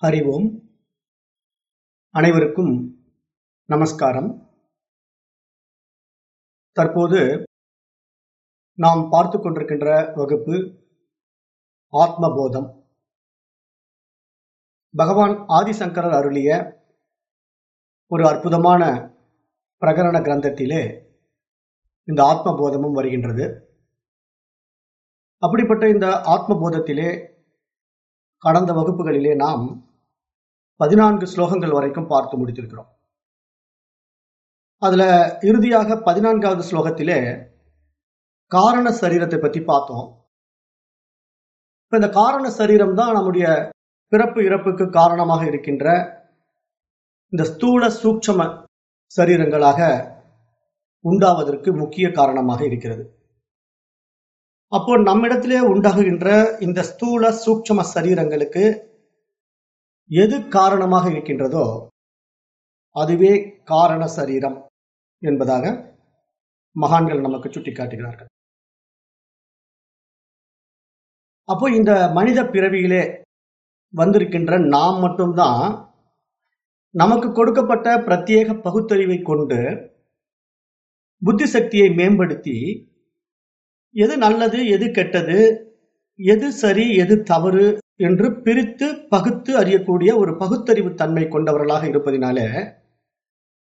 அறிவோம். அனைவருக்கும் நமஸ்காரம். தற்போது நாம் பார்த்து கொண்டிருக்கின்ற வகுப்பு ஆத்மபோதம். பகவான் ஆதிசங்கரர் அருளிய ஒரு அற்புதமான பிரகரண கிரந்தத்திலே இந்த ஆத்மபோதமும் வருகின்றது. அப்படிப்பட்ட இந்த ஆத்மபோதத்திலே கடந்த வகுப்புகளிலே நாம் பதினான்கு ஸ்லோகங்கள் வரைக்கும் பார்த்து முடித்திருக்கிறோம். அதுல இறுதியாக பதினான்காவது ஸ்லோகத்திலே காரண சரீரத்தை பத்தி பார்த்தோம். இப்ப இந்த காரண சரீரம் தான் நம்முடைய பிறப்பு இறப்புக்கு காரணமாக இருக்கின்ற இந்த ஸ்தூல சூட்சம சரீரங்களாக உண்டாவதற்கு முக்கிய காரணமாக இருக்கிறது. அப்போ நம்மிடத்திலே உண்டாகுகின்ற இந்த ஸ்தூல சூட்சம சரீரங்களுக்கு எது காரணமாக இருக்கின்றதோ அதுவே காரண சரீரம் என்பதாக மகான்கள் நமக்கு சுட்டிக்காட்டுகிறார்கள். அப்போ இந்த மனித பிறவியிலே வந்திருக்கின்ற நாம் மட்டும்தான் நமக்கு கொடுக்கப்பட்ட பிரத்யேக பகுத்தறிவை கொண்டு புத்தி சக்தியை மேம்படுத்தி எது நல்லது எது கெட்டது எது சரி எது தவறு என்று பிரித்து பகுத்து அறியக்கூடிய ஒரு பகுத்தறிவு தன்மை கொண்டவர்களாக இருப்பதினாலே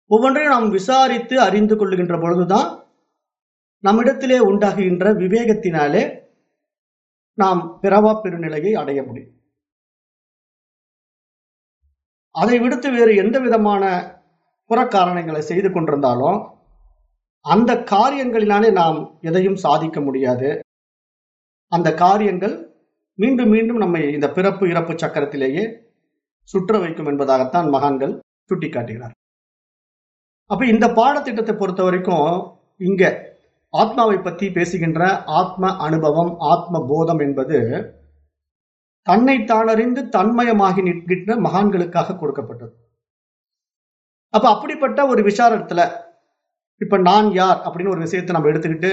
ஒவ்வொன்றையும் நாம் விசாரித்து அறிந்து கொள்ளுகின்ற பொழுதுதான் நம்மிடத்திலே உண்டாகுகின்ற விவேகத்தினாலே நாம் பிறவா பெருநிலையை அடைய முடியும். அதை விடுத்து வேறு எந்த விதமான புறக்காரணங்களை செய்து கொண்டிருந்தாலும் அந்த காரியங்களினாலே நாம் எதையும் சாதிக்க முடியாது. அந்த காரியங்கள் மீண்டும் மீண்டும் நம்மை இந்த பிறப்பு இறப்பு சக்கரத்திலேயே சுற்ற வைக்கும் என்பதாகத்தான் மகான்கள் சுட்டிக்காட்டுகிறார். அப்ப இந்த பாடத்திட்டத்தை பொறுத்த வரைக்கும் இங்க ஆத்மாவை பத்தி பேசுகின்ற ஆத்ம அனுபவம் ஆத்ம போதம் என்பது தன்னை தானறிந்து தன்மயமாகி நிற்கின்ற மகான்களுக்காக கொடுக்கப்பட்டது. அப்ப அப்படிப்பட்ட ஒரு விசாரத்துல இப்ப நான் யார் அப்படின்னு ஒரு விஷயத்தை நம்ம எடுத்துக்கிட்டு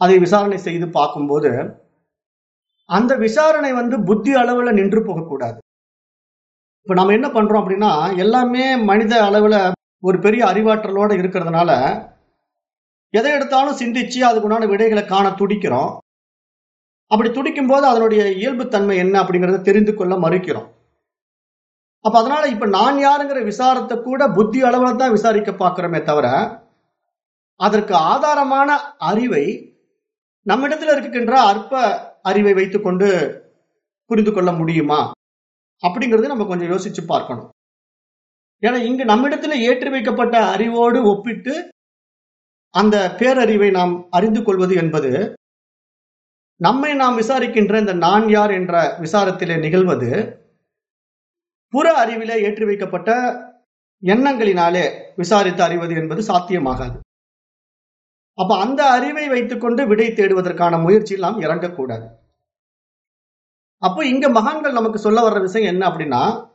அதை விசாரணை செய்து பார்க்கும்போது அந்த விசாரணை வந்து புத்தி அளவுல நின்று போகக்கூடாது. இப்ப நம்ம என்ன பண்றோம் அப்படின்னா எல்லாமே மனித அளவுல ஒரு பெரிய அறிவாற்றலோட இருக்கிறதுனால எதை எடுத்தாலும் சிந்திச்சு அதுக்குண்டான விடைகளை காண துடிக்கிறோம். அப்படி துடிக்கும் போது அதனுடைய இயல்புத்தன்மை என்ன அப்படிங்கறத தெரிந்து கொள்ள மறுக்கிறோம். அப்ப அதனால இப்ப நான் யாருங்கிற விசாரத்தை கூட புத்தி அளவுல தான் விசாரிக்க பார்க்கிறோமே தவிர அதற்கு ஆதாரமான அறிவை நம்மிடத்துல இருக்கின்ற அற்ப அறிவை வைத்துக்கொண்டு புரிந்து கொள்ள முடியுமா? அப்படிங்கறத நம்ம கொஞ்சம் யோசிச்சு பார்க்கணும். ஏன்னா இங்கு நம்மிடத்துல ஏற்றி வைக்கப்பட்ட அறிவோடு ஒப்பிட்டு அந்த பேரறிவை நாம் அறிந்து கொள்வது என்பது நம்மை நாம் விசாரிக்கின்ற இந்த நான் யார் என்ற விசாரத்திலே நிகழ்வது புற அறிவிலே ஏற்றி வைக்கப்பட்ட எண்ணங்களினாலே விசாரித்து அறிவது என்பது சாத்தியமாகாது. அப்ப அந்த அறிவை வைத்துக்கொண்டு விடை தேடுவதற்கான முயற்சியில் நாம் இறங்கக்கூடாது. அப்போ இங்க மகான்கள் நமக்கு சொல்ல வர்ற விஷயம் என்ன அப்படின்னா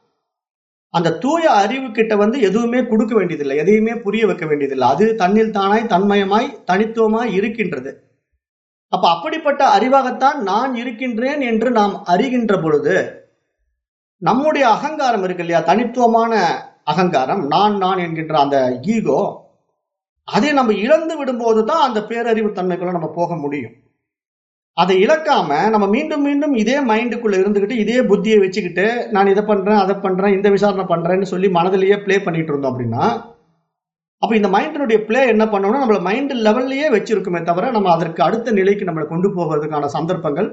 அந்த தூய அறிவு கிட்ட வந்து எதுவுமே கொடுக்க வேண்டியதில்லை எதையுமே புரிய வைக்க வேண்டியதில்லை. அது தன்னில் தானாய் தன்மயமாய் தனித்துவமாய் இருக்கின்றது. அப்ப அப்படிப்பட்ட அறிவாகத்தான் நான் இருக்கின்றேன் என்று நாம் அறிகின்ற பொழுது நம்முடைய அகங்காரம் இருக்கு இல்லையா? தனித்துவமான அகங்காரம். நான் நான் என்கின்ற அந்த ஈகோ அதை நம்ம இழந்து விடும்போது தான் அந்த பேரறிவு தன்மைக்குள்ள நம்ம போக முடியும். அதை இழக்காம நம்ம மீண்டும் மீண்டும் இதே மைண்டுக்குள்ள இருந்துகிட்டு இதே புத்தியை வச்சுக்கிட்டு நான் இதை பண்றேன் அதை பண்றேன் இந்த விசாரணை பண்றேன்னு சொல்லி மனதிலேயே பிளே பண்ணிட்டு இருந்தோம் அப்படின்னா அப்ப இந்த மைண்டினுடைய பிளே என்ன பண்ணோம்னா நம்மள மைண்ட் லெவல்லயே வச்சிருக்குமே தவிர நம்ம அதற்கு அடுத்த நிலைக்கு நம்மளை கொண்டு போகிறதுக்கான சந்தர்ப்பங்கள்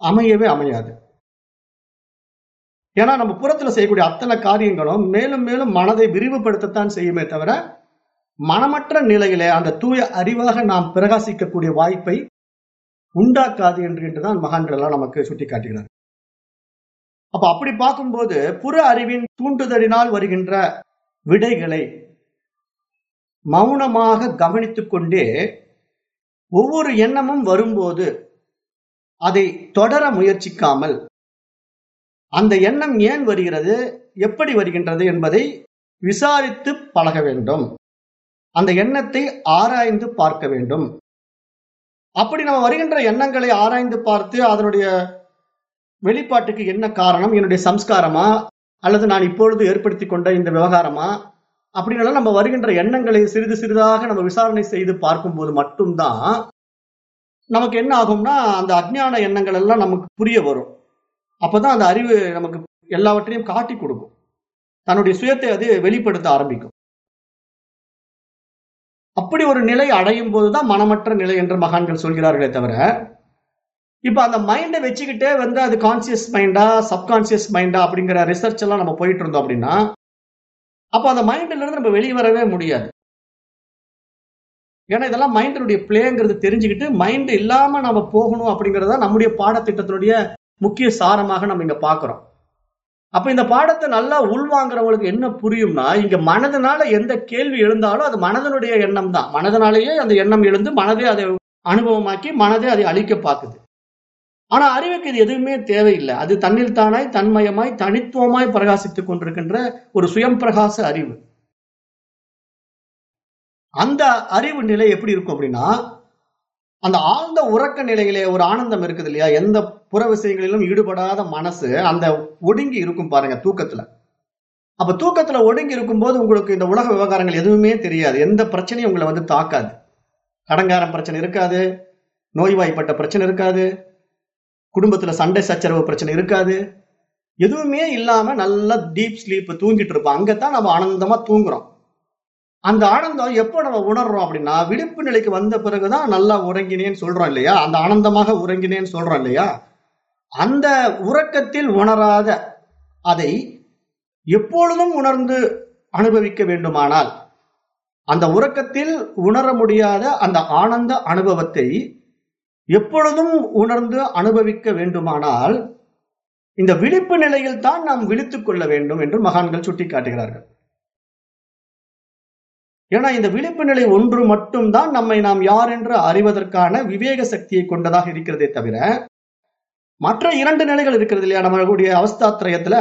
அமையவே அமையாது. ஏன்னா நம்ம புறத்துல செய்யக்கூடிய அத்தனை காரியங்களும் மேலும் மேலும் மனதை விரிவுபடுத்தத்தான் செய்யுமே தவிர மனமற்ற நிலையிலே அந்த தூய அறிவாக நாம் பிரகாசிக்கக்கூடிய வாய்ப்பை உண்டாக்காது என்றுதான் மகான்கள் நமக்கு சுட்டி காட்டுகிறார் அப்ப அப்படி பார்க்கும்போது புற அறிவின் தூண்டுதலினால் வருகின்ற விடைகளை மௌனமாக கவனித்துக் கொண்டே ஒவ்வொரு எண்ணமும் வரும்போது அதை தொடர முயற்சிக்காமல் அந்த எண்ணம் ஏன் வருகிறது எப்படி வருகின்றது என்பதை விசாரித்து பழக வேண்டும். அந்த எண்ணத்தை ஆராய்ந்து பார்க்க வேண்டும். அப்படி நம்ம வருகின்ற எண்ணங்களை ஆராய்ந்து பார்த்து அதனுடைய வெளிப்பாட்டுக்கு என்ன காரணம் என்னுடைய சம்ஸ்காரமா அல்லது நான் இப்பொழுது ஏற்படுத்தி கொண்ட இந்த விவகாரமா அப்படின்னு நம்ம வருகின்ற எண்ணங்களை சிறிது சிறிதாக நம்ம விசாரணை செய்து பார்க்கும்போது மட்டும்தான் நமக்கு என்ன ஆகும்னா அந்த அஜ்ஞான எண்ணங்கள் எல்லாம் நமக்கு புரிய வரும். அப்பதான் அந்த அறிவு நமக்கு எல்லாவற்றையும் காட்டி கொடுக்கும். தன்னுடைய சுயத்தை அது வெளிப்படுத்த ஆரம்பிக்கும். அப்படி ஒரு நிலை அடையும் போதுதான் மனமற்ற நிலை என்று மகான்கள் சொல்கிறார்களே தவிர இப்ப அந்த மைண்டை வச்சுக்கிட்டே வந்து அது கான்சியஸ் மைண்டா சப்கான்சியஸ் மைண்டா அப்படிங்கிற ரிசர்ச் எல்லாம் நம்ம போயிட்டு இருந்தோம் அப்படின்னா அப்ப அந்த மைண்ட்ல இருந்து நம்ம வெளியே வரவே முடியாது. ஏன்னா இதெல்லாம் மைண்டினுடைய பிளேங்கிறது தெரிஞ்சுக்கிட்டு மைண்ட் இல்லாம நம்ம போகணும் அப்படிங்கறத நம்முடைய பாடத்திட்டத்தினுடைய முக்கிய சாரமாக நம்ம இங்க பாக்குறோம் அப்ப இந்த பாடத்தை நல்லா உள்வாங்குறவங்களுக்கு என்ன புரியும்னா இங்க மனதனால எந்த கேள்வி எழுந்தாலும் அது மனதனுடைய எண்ணம் தான் மனதனாலேயே அந்த எண்ணம் எழுந்து மனதே அதை அனுபவமாக்கி மனதே அதை அழிக்க பார்க்குது. ஆனா அறிவுக்கு இது எதுவுமே தேவையில்லை. அது தன்னில் தானாய் தன்மயமாய் தனித்துவமாய் பிரகாசித்துக் கொண்டிருக்கின்ற ஒரு சுயம் பிரகாச அறிவு. அந்த அறிவு நிலை எப்படி இருக்கும் அப்படின்னா அந்த ஆழ்ந்த உறக்க நிலையிலே ஒரு ஆனந்தம் இருக்குது இல்லையா? எந்த புற விஷயங்களிலும் ஈடுபடாத மனசு அந்த ஒடுங்கி இருக்கும் பாருங்க தூக்கத்துல. அப்ப தூக்கத்துல ஒடுங்கி இருக்கும்போது உங்களுக்கு இந்த உலக விவகாரங்கள் எதுவுமே தெரியாது. எந்த பிரச்சனையும் உங்களை வந்து தாக்காது. கடங்காரம் பிரச்சனை இருக்காது. நோய்வாய்ப்பட்ட பிரச்சனை இருக்காது. குடும்பத்துல சண்டை சச்சரவு பிரச்சனை இருக்காது. எதுவுமே இல்லாம நல்லா டீப் ஸ்லீப் தூங்கிட்டு இருப்போம். அங்கத்தான் நம்ம ஆனந்தமா தூங்குறோம். அந்த ஆனந்தம் எப்போ நம்ம உணர்றோம் அப்படின்னா விடுப்பு நிலைக்கு வந்த பிறகுதான் நல்லா உறங்கினேன்னு சொல்றோம் இல்லையா? அந்த ஆனந்தமாக உறங்கினேன்னு சொல்றோம் இல்லையா? அந்த உறக்கத்தில் உணராத அதை எப்பொழுதும் உணர்ந்து அனுபவிக்க வேண்டுமானால் அந்த உறக்கத்தில் உணர முடியாத அந்த ஆனந்த அனுபவத்தை எப்பொழுதும் உணர்ந்து அனுபவிக்க வேண்டுமானால் இந்த விழிப்பு நிலையில் தான் நாம் விழித்துக் கொள்ள வேண்டும் என்று மகான்கள் சுட்டிக்காட்டுகிறார்கள். ஏன்னா இந்த விழிப்பு நிலை ஒன்று மட்டும்தான் நம்மை நாம் யார் என்று அறிவதற்கான விவேக சக்தியை கொண்டதாக இருக்கிறதே தவிர மற்ற இரண்டு நிலைகள் இருக்கிறது இல்லையா? நம்மளுடைய அவஸ்தாத்திரயத்துல?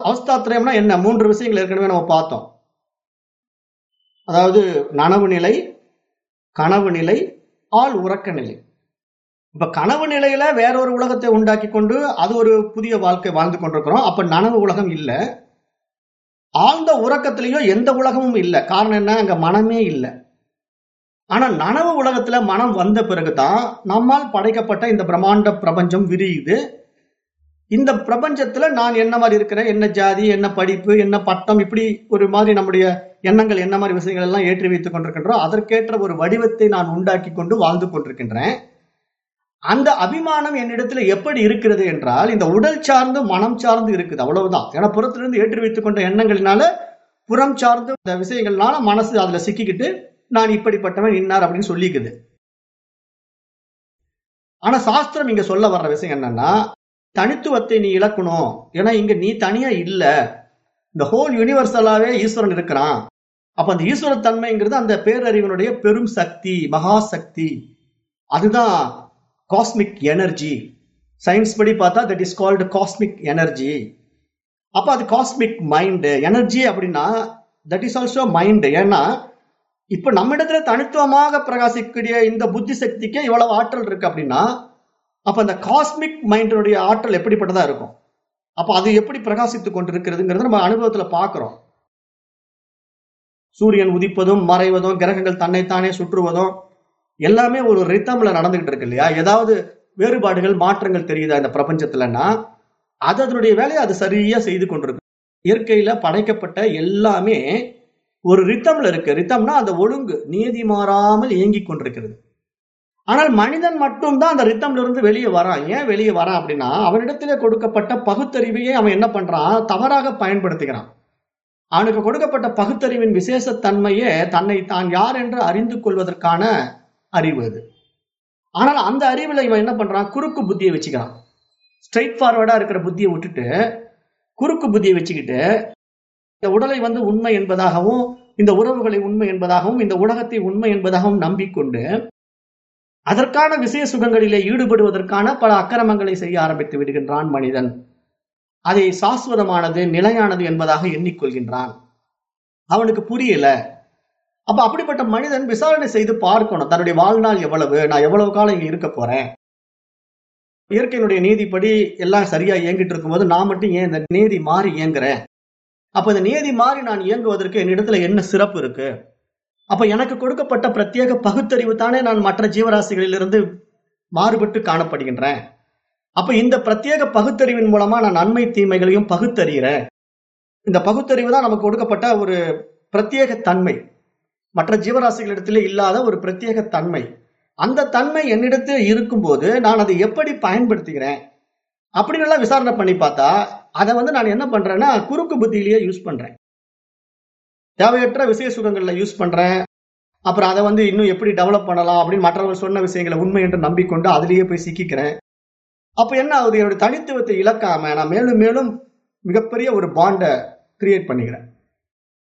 அவஸ்தாத்திரயம்னா என்ன? மூன்று விஷயங்கள் ஏற்கனவே நம்ம பார்த்தோம். அதாவது நனவு நிலை கனவு நிலை ஆள் உறக்க நிலை. இப்ப கனவு நிலையில வேற ஒரு உலகத்தை உண்டாக்கி கொண்டு அது ஒரு புதிய வாழ்க்கை வாழ்ந்து கொண்டிருக்கிறோம். அப்ப நனவு உலகம் இல்லை. ஆழ்ந்த உறக்கத்திலேயும் எந்த உலகமும் இல்லை. காரணம் என்ன? அங்க மனமே இல்லை. ஆனா நனவு உலகத்துல மனம் வந்த பிறகுதான் நம்மால் படைக்கப்பட்ட இந்த பிரம்மாண்ட பிரபஞ்சம் விரியுது. இந்த பிரபஞ்சத்துல நான் என்ன மாதிரி இருக்கிறேன்? என்ன ஜாதி என்ன படிப்பு என்ன பட்டம் இப்படி ஒரு மாதிரி நம்முடைய எண்ணங்கள் என்ன மாதிரி விஷயங்கள் எல்லாம் ஏற்றி வைத்துக் கொண்டிருக்கின்றோம் அதற்கேற்ற ஒரு வடிவத்தை நான் உண்டாக்கி கொண்டு வாழ்ந்து கொண்டிருக்கின்றேன். அந்த அபிமானம் என்னிடத்துல எப்படி இருக்கிறது என்றால் இந்த உடல் சார்ந்து மனம் சார்ந்து இருக்குது. அவ்வளவுதான். ஏன்னா புறத்திலிருந்து ஏற்றி வைத்துக் கொண்ட எண்ணங்களினால புறம் சார்ந்து இந்த விஷயங்கள்னால மனசு அதுல சிக்கிக்கிட்டு நான் இப்படிப்பட்டவன் இன்னார் அப்படின்னு சொல்லிக்குது. ஆனா சாஸ்திரம் இங்க சொல்ல வர்ற விஷயம் என்னன்னா தனித்துவத்தை நீ இழக்கணும். ஏன்னா இங்க நீ தனியா இல்ல. இந்த ஹோல் யூனிவர்சலாவே ஈஸ்வரன் இருக்கிறான். அப்ப அந்த ஈஸ்வர தன்மைங்கிறது அந்த பேரறிவனுடைய பெரும் சக்தி மகா சக்தி. அதுதான் காஸ்மிக் எனர்ஜி சயின்ஸ் படி பார்த்தா that is called cosmic energy அப்ப அது காஸ்மிக் மைண்டு எனர்ஜி அப்படின்னா தட் இஸ் ஆல்சோ மைண்டு ஏன்னா இப்ப நம்ம இடத்துல தனித்துவமாக பிரகாசிக்கக்கூடிய இந்த புத்தி சக்திக்கு இவ்வளவு ஆற்றல் இருக்கு அப்படின்னா அப்ப அந்த காஸ்மிக் மைண்டினுடைய ஆற்றல் எப்படிப்பட்டதா இருக்கும்? அப்ப அது எப்படி பிரகாசித்துக் கொண்டிருக்கிறதுங்கிறது நம்ம அனுபவத்துல பாக்குறோம் சூரியன் உதிப்பதும் மறைவதும் கிரகங்கள் தன்னைத்தானே சுற்றுவதும் எல்லாமே ஒரு ரித்தம்ல நடந்துகிட்டு இருக்கு இல்லையா ஏதாவது வேறுபாடுகள் மாற்றங்கள் தெரியுதா இந்த பிரபஞ்சத்துலன்னா? அது அதனுடைய வேலையை அது சரியா செய்து கொண்டிருக்கு. இயற்கையில படைக்கப்பட்ட எல்லாமே ஒரு ரித்தம்ல இருக்கு. ரித்தம்னா அந்த ஒழுங்கு நீதி மாறாமல் இயங்கி கொண்டிருக்கிறது. ஆனால் மனிதன் மட்டும்தான் அந்த ரித்தம்ல இருந்து வெளியே வரான். ஏன் வெளியே வரான் அப்படின்னா அவனிடத்திலே கொடுக்கப்பட்ட பகுத்தறிவையே அவன் என்ன பண்றான்? தவறாக பயன்படுத்துகிறான். அவனுக்கு கொடுக்கப்பட்ட பகுத்தறிவின் விசேஷத்தன்மையே தன்னை தான் யார் என்று அறிந்து கொள்வதற்கான அறிவு அது ஆனால் அந்த அறிவுல இவன் என்ன பண்றான்? குறுக்கு புத்தியை வச்சுக்கிறான். ஸ்ட்ரைட் ஃபார்வர்டா இருக்கிற புத்தியை விட்டுட்டு குறுக்கு புத்தியை வச்சுக்கிட்டு இந்த உடலை வந்து உண்மை என்பதாகவும் இந்த உறவுகளை உண்மை என்பதாகவும் இந்த உலகத்தை உண்மை என்பதாகவும் நம்பிக்கொண்டு அதற்கான விசேஷ சுகங்களிலே ஈடுபடுவதற்கான பல அக்கிரமங்களை செய்ய ஆரம்பித்து விடுகின்றான் மனிதன். அதை சாஸ்வதமானது நிலையானது என்பதாக எண்ணிக்கொள்கின்றான். அவனுக்கு புரியல. அப்ப அப்படிப்பட்ட மனிதன் விசாரணை செய்து பார்க்கணும். தன்னுடைய வாழ்நாள் எவ்வளவு? நான் எவ்வளவு காலம் இங்க இருக்க போறேன்? இயற்கையினுடைய நீதிப்படி எல்லாம் சரியா இயங்கிட்டு இருக்கும்போது நான் மட்டும் ஏன் இந்த நீதி மாறி இயங்குறேன்? அப்ப இந்த நீதி மாறி நான் இயங்குவதற்கு என்னிடத்துல என்ன சிறப்பு இருக்கு? அப்ப எனக்கு கொடுக்கப்பட்ட பிரத்யேக பகுத்தறிவு தானே நான் மற்ற ஜீவராசிகளிலிருந்து மாறுபட்டு காணப்படுகின்றேன். அப்ப இந்த பிரத்யேக பகுத்தறிவின் மூலமா நான் நன்மை தீமைகளையும் பகுத்தறிகிறேன். இந்த பகுத்தறிவு தான் நமக்கு கொடுக்கப்பட்ட ஒரு பிரத்யேக தன்மை. மற்ற ஜீவராசிகளிடத்திலே இல்லாத ஒரு பிரத்யேக தன்மை. அந்த தன்மை என்னிடத்தில் இருக்கும்போது நான் அதை எப்படி பயன்படுத்துகிறேன் அப்படின்னு எல்லாம் விசாரணை பண்ணி பார்த்தா அதை வந்து நான் என்ன பண்றேன்னா குறுக்கு புத்தியிலேயே யூஸ் பண்றேன். தேவையற்ற விஷய சுகங்கள்ல யூஸ் பண்றேன். அப்புறம் அதை வந்து இன்னும் எப்படி டெவலப் பண்ணலாம் அப்படின்னு மற்றவர்கள் சொன்ன விஷயங்களை உண்மை என்று நம்பிக்கொண்டு அதுலேயே போய் சிக்கிக்கிறேன். அப்போ என்ன ஆகுது? என்னுடைய தனித்துவத்தை இழக்காம நான் மேலும் மேலும் மிகப்பெரிய ஒரு பாண்டை கிரியேட் பண்ணிக்கிறேன்.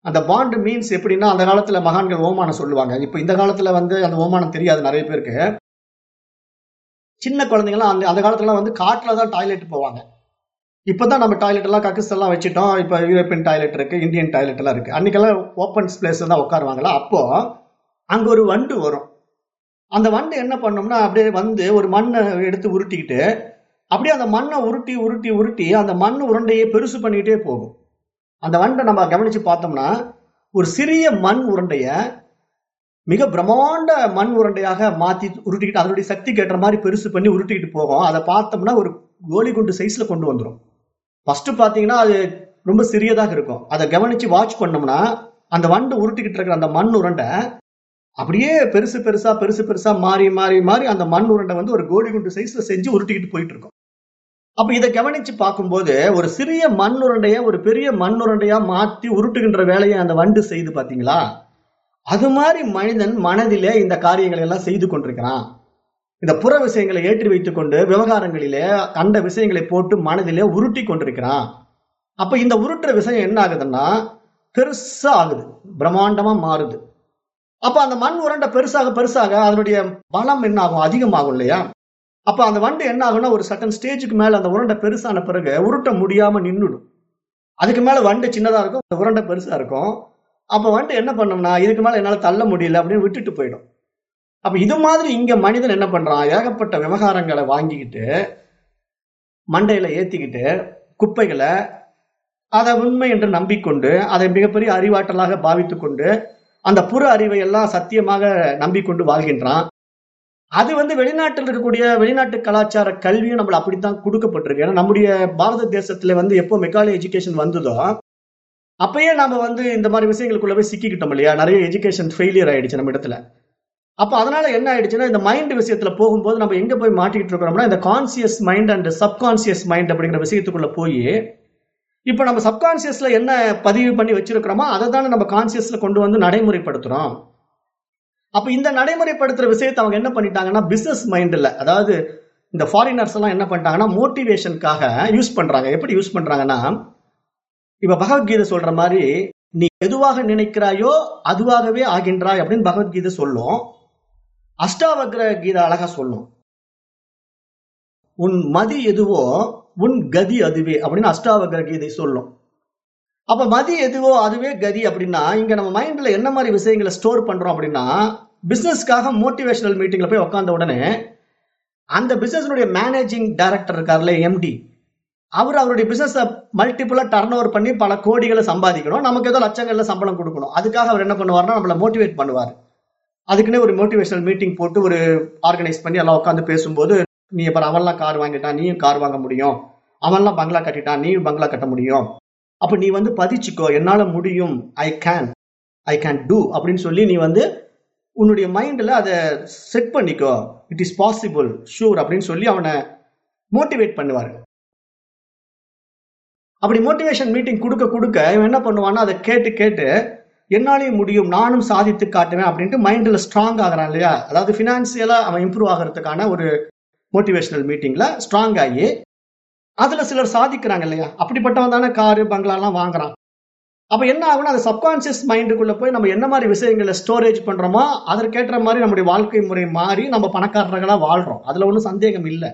அந்த பாண்டு மீன்ஸ் எப்படின்னா அந்த காலத்துல மகான்கள் ஓமானம் சொல்லுவாங்க. இப்ப இந்த காலத்துல வந்து அந்த ஓமானம் தெரியாது நிறைய பேருக்கு. சின்ன குழந்தைங்கலாம் அந்த அந்த காலத்துலலாம் வந்து காட்டில் தான் டாய்லெட் போவாங்க. இப்பதான் நம்ம டாய்லெட் எல்லாம் கக்கஸ் எல்லாம் வச்சுட்டோம். இப்ப யூரோப்பியன் டாய்லெட் இருக்கு இந்தியன் டாய்லெட் எல்லாம் இருக்கு. அன்னைக்கெல்லாம் ஓப்பன் பிளேஸ் தான் உட்காருவாங்களா? அப்போ அங்க ஒரு வண்டு வரும். அந்த வண்டு என்ன பண்ணோம்னா அப்படியே வந்து ஒரு மண்ணை எடுத்து உருட்டிக்கிட்டு அப்படியே அந்த மண்ணை உருட்டி உருட்டி உருட்டி அந்த மண் உருண்டையை பெருசு பண்ணிக்கிட்டே போகும். அந்த வண்டை நம்ம கவனிச்சு பார்த்தோம்னா ஒரு சிறிய மண் உருண்டைய மிக பிரம்மாண்ட மண் உருண்டையாக மாத்தி உருட்டிக்கிட்டு அதனுடைய சக்தி கேட்ட மாதிரி பெருசு பண்ணி உருட்டிக்கிட்டு போகும். அதை பார்த்தோம்னா ஒரு கோலி குண்டு சைஸ்ல கொண்டு வந்துடும் ஃபர்ஸ்ட் பாத்தீங்கன்னா அது ரொம்ப சிறியதாக இருக்கும். அதை கவனிச்சு வாட்ச் பண்ணோம்னா அந்த வண்டு உருட்டிக்கிட்டு இருக்கிற அந்த மண் உருண்டை அப்படியே பெருசு பெருசா பெருசு பெருசா மாறி மாறி மாறி அந்த மண் உருண்டை வந்து ஒரு கோலி குண்டு சைஸ்ல செஞ்சு உருட்டிக்கிட்டு போயிட்டு இருக்கும். அப்ப இதை கவனிச்சு பார்க்கும்போது ஒரு சிறிய மண் ஒரு பெரிய மண் மாத்தி உருட்டுகின்ற வேலையை அந்த வண்டு செய்து பாத்தீங்களா அது மாதிரி மனிதன் மனதிலே இந்த காரியங்களை எல்லாம் செய்து கொண்டிருக்கிறான். இந்த புற விஷயங்களை ஏற்றி வைத்துக் கொண்டு விவகாரங்களிலே கண்ட விஷயங்களை போட்டு மனதிலே உருட்டி கொண்டிருக்கிறான். அப்ப இந்த உருட்டுற விஷயம் என்ன ஆகுதுன்னா பெருசா ஆகுது பிரம்மாண்டமா மாறுது. அப்ப அந்த மண் உருண்டை பெருசாக பெருசாக அதனுடைய பலம் என்ன ஆகும் அதிகமாகும் இல்லையா? அப்போ அந்த வண்டு என்ன ஆகும்னா ஒரு சட்டன் ஸ்டேஜுக்கு மேலே அந்த உருண்டை பெருசான பிறகு உருட்ட முடியாமல் நின்றுடும் அதுக்கு மேலே வண்டு சின்னதாக இருக்கும் அந்த உருண்டை பெருசாக இருக்கும். அப்போ வண்டு என்ன பண்ணோம்னா இதுக்கு மேலே என்னால் தள்ள முடியல அப்படின்னு விட்டுட்டு போயிடும். அப்போ இது மாதிரி இங்கே மனிதன் என்ன பண்ணுறான் ஏகப்பட்ட விவகாரங்களை வாங்கிக்கிட்டு மண்டையில் ஏற்றிக்கிட்டு குப்பைகளை அதை உண்மை என்று நம்பிக்கொண்டு அதை மிகப்பெரிய அறிவாற்றலாக பாவித்து கொண்டு அந்த புற அறிவை எல்லாம் சத்தியமாக நம்பிக்கொண்டு வாழ்கின்றான். அது வந்து வெளிநாட்டில் இருக்கக்கூடிய வெளிநாட்டு கலாச்சார கல்வியும் நம்மள அப்படித்தான் கொடுக்கப்பட்டிருக்கு. ஏன்னா நம்முடைய பாரத தேசத்துல வந்து எப்போ மெக்காலி எஜுகேஷன் வந்ததோ அப்பயே நாம வந்து இந்த மாதிரி விஷயங்களுக்குள்ள போய் சிக்கிக்கிட்டோம் இல்லையா? நிறைய எஜுகேஷன் ஃபெயிலியர் ஆயிடுச்சு நம்ம இடத்துல. அப்ப அதனால என்ன ஆயிடுச்சுன்னா இந்த மைண்ட் விஷயத்துல போகும்போது நம்ம எங்க போய் மாட்டிக்கிட்டு இருக்கிறோம்னா இந்த conscious mind and subconscious mind அப்படிங்கிற விஷயத்துக்குள்ள போய் இப்ப நம்ம சப்கான்சியஸ்ல என்ன பதிவு பண்ணி வச்சிருக்கிறோமோ அதை தானே நம்ம கான்சியஸ்ல கொண்டு வந்து நடைமுறைப்படுத்துறோம். அப்ப இந்த நடைமுறைப்படுத்துற விஷயத்தை அவங்க என்ன பண்ணிட்டாங்கன்னா பிசினஸ் மைண்ட்ல அதாவது இந்த ஃபாரினர்ஸ் எல்லாம் என்ன பண்ணிட்டாங்கன்னா மோட்டிவேஷனுக்காக யூஸ் பண்றாங்க. எப்படி யூஸ் பண்றாங்கன்னா இப்ப பகவத்கீதை சொல்ற மாதிரி நீ எதுவாக நினைக்கிறாயோ அதுவாகவே ஆகின்றாய் அப்படின்னு பகவத்கீதை சொல்லும். அஷ்டாவக்ர கீதை அழகா சொல்லும். உன் மதி எதுவோ உன் கதி அதுவே அப்படின்னு அஷ்டாவக்ர கீதை சொல்லும். அப்ப மதி எதுவோ அதுவே கதி அப்படின்னா இங்க நம்ம மைண்ட்ல என்ன மாதிரி விஷயங்களை ஸ்டோர் பண்றோம் அப்படின்னா பிசினஸ்க்காக மோட்டிவேஷனல் மீட்டிங்ல போய் உட்காந்த உடனே அந்த பிசினஸ்னுடைய மேனேஜிங் டைரக்டர் இருக்கார்ல எம்டி அவர் அவருடைய பிசினஸ் மல்டிபிளா டர்ன் ஓவர் பண்ணி பல கோடிகளை சம்பாதிக்கணும். நமக்கு ஏதோ லட்சங்கள்ல சம்பளம் கொடுக்கணும். அதுக்காக அவர் என்ன பண்ணுவார்னா நம்மள மோட்டிவேட் பண்ணுவார். அதுக்குன்னே ஒரு மோட்டிவேஷனல் மீட்டிங் போட்டு ஒரு ஆர்கனைஸ் பண்ணி எல்லாம் உட்காந்து பேசும்போது நீ அப்புறம் அவன்லாம் கார் வாங்கிட்டான் நீயும் கார் வாங்க முடியும். அவன்லாம் பங்களா கட்டிட்டான் நீயும் பங்களா கட்ட முடியும். அப்ப நீ வந்து பதிச்சுக்கோ. என்னால முடியும். I can I can do அப்படின்னு சொல்லி நீ வந்து உன்னுடைய மைண்ட்ல அதை செட் பண்ணிக்கோ. இட் இஸ் பாசிபிள் ஷூர் அப்படின்னு சொல்லி அவனை மோட்டிவேட் பண்ணுவார் அப்படி மோட்டிவேஷன் மீட்டிங் கொடுக்க கொடுக்க இவன் என்ன பண்ணுவான்னா அதை கேட்டு கேட்டு என்னாலையும் முடியும். நானும் சாதித்து காட்டுவேன் அப்படின்ட்டு மைண்டில் ஸ்ட்ராங் ஆகிறான் இல்லையா? அதாவது ஃபினான்சியலாக அவன் இம்ப்ரூவ் ஆகிறதுக்கான ஒரு மோட்டிவேஷனல் மீட்டிங்கில் ஸ்ட்ராங் ஆகி அதுல சிலர் சாதிக்கிறாங்க இல்லையா? அப்படிப்பட்டவன் தானே காரு பங்களாலாம் வாங்குறான். அப்ப என்ன ஆகும்னா அந்த சப்கான்சியஸ் மைண்டுக்குள்ள போய் நம்ம என்ன மாதிரி விஷயங்களை ஸ்டோரேஜ் பண்றோமோ அதற்கேற்ற மாதிரி நம்முடைய வாழ்க்கை முறை மாறி நம்ம பணக்காரர்களா வாழ்றோம். அதுல ஒன்றும் சந்தேகம் இல்லை.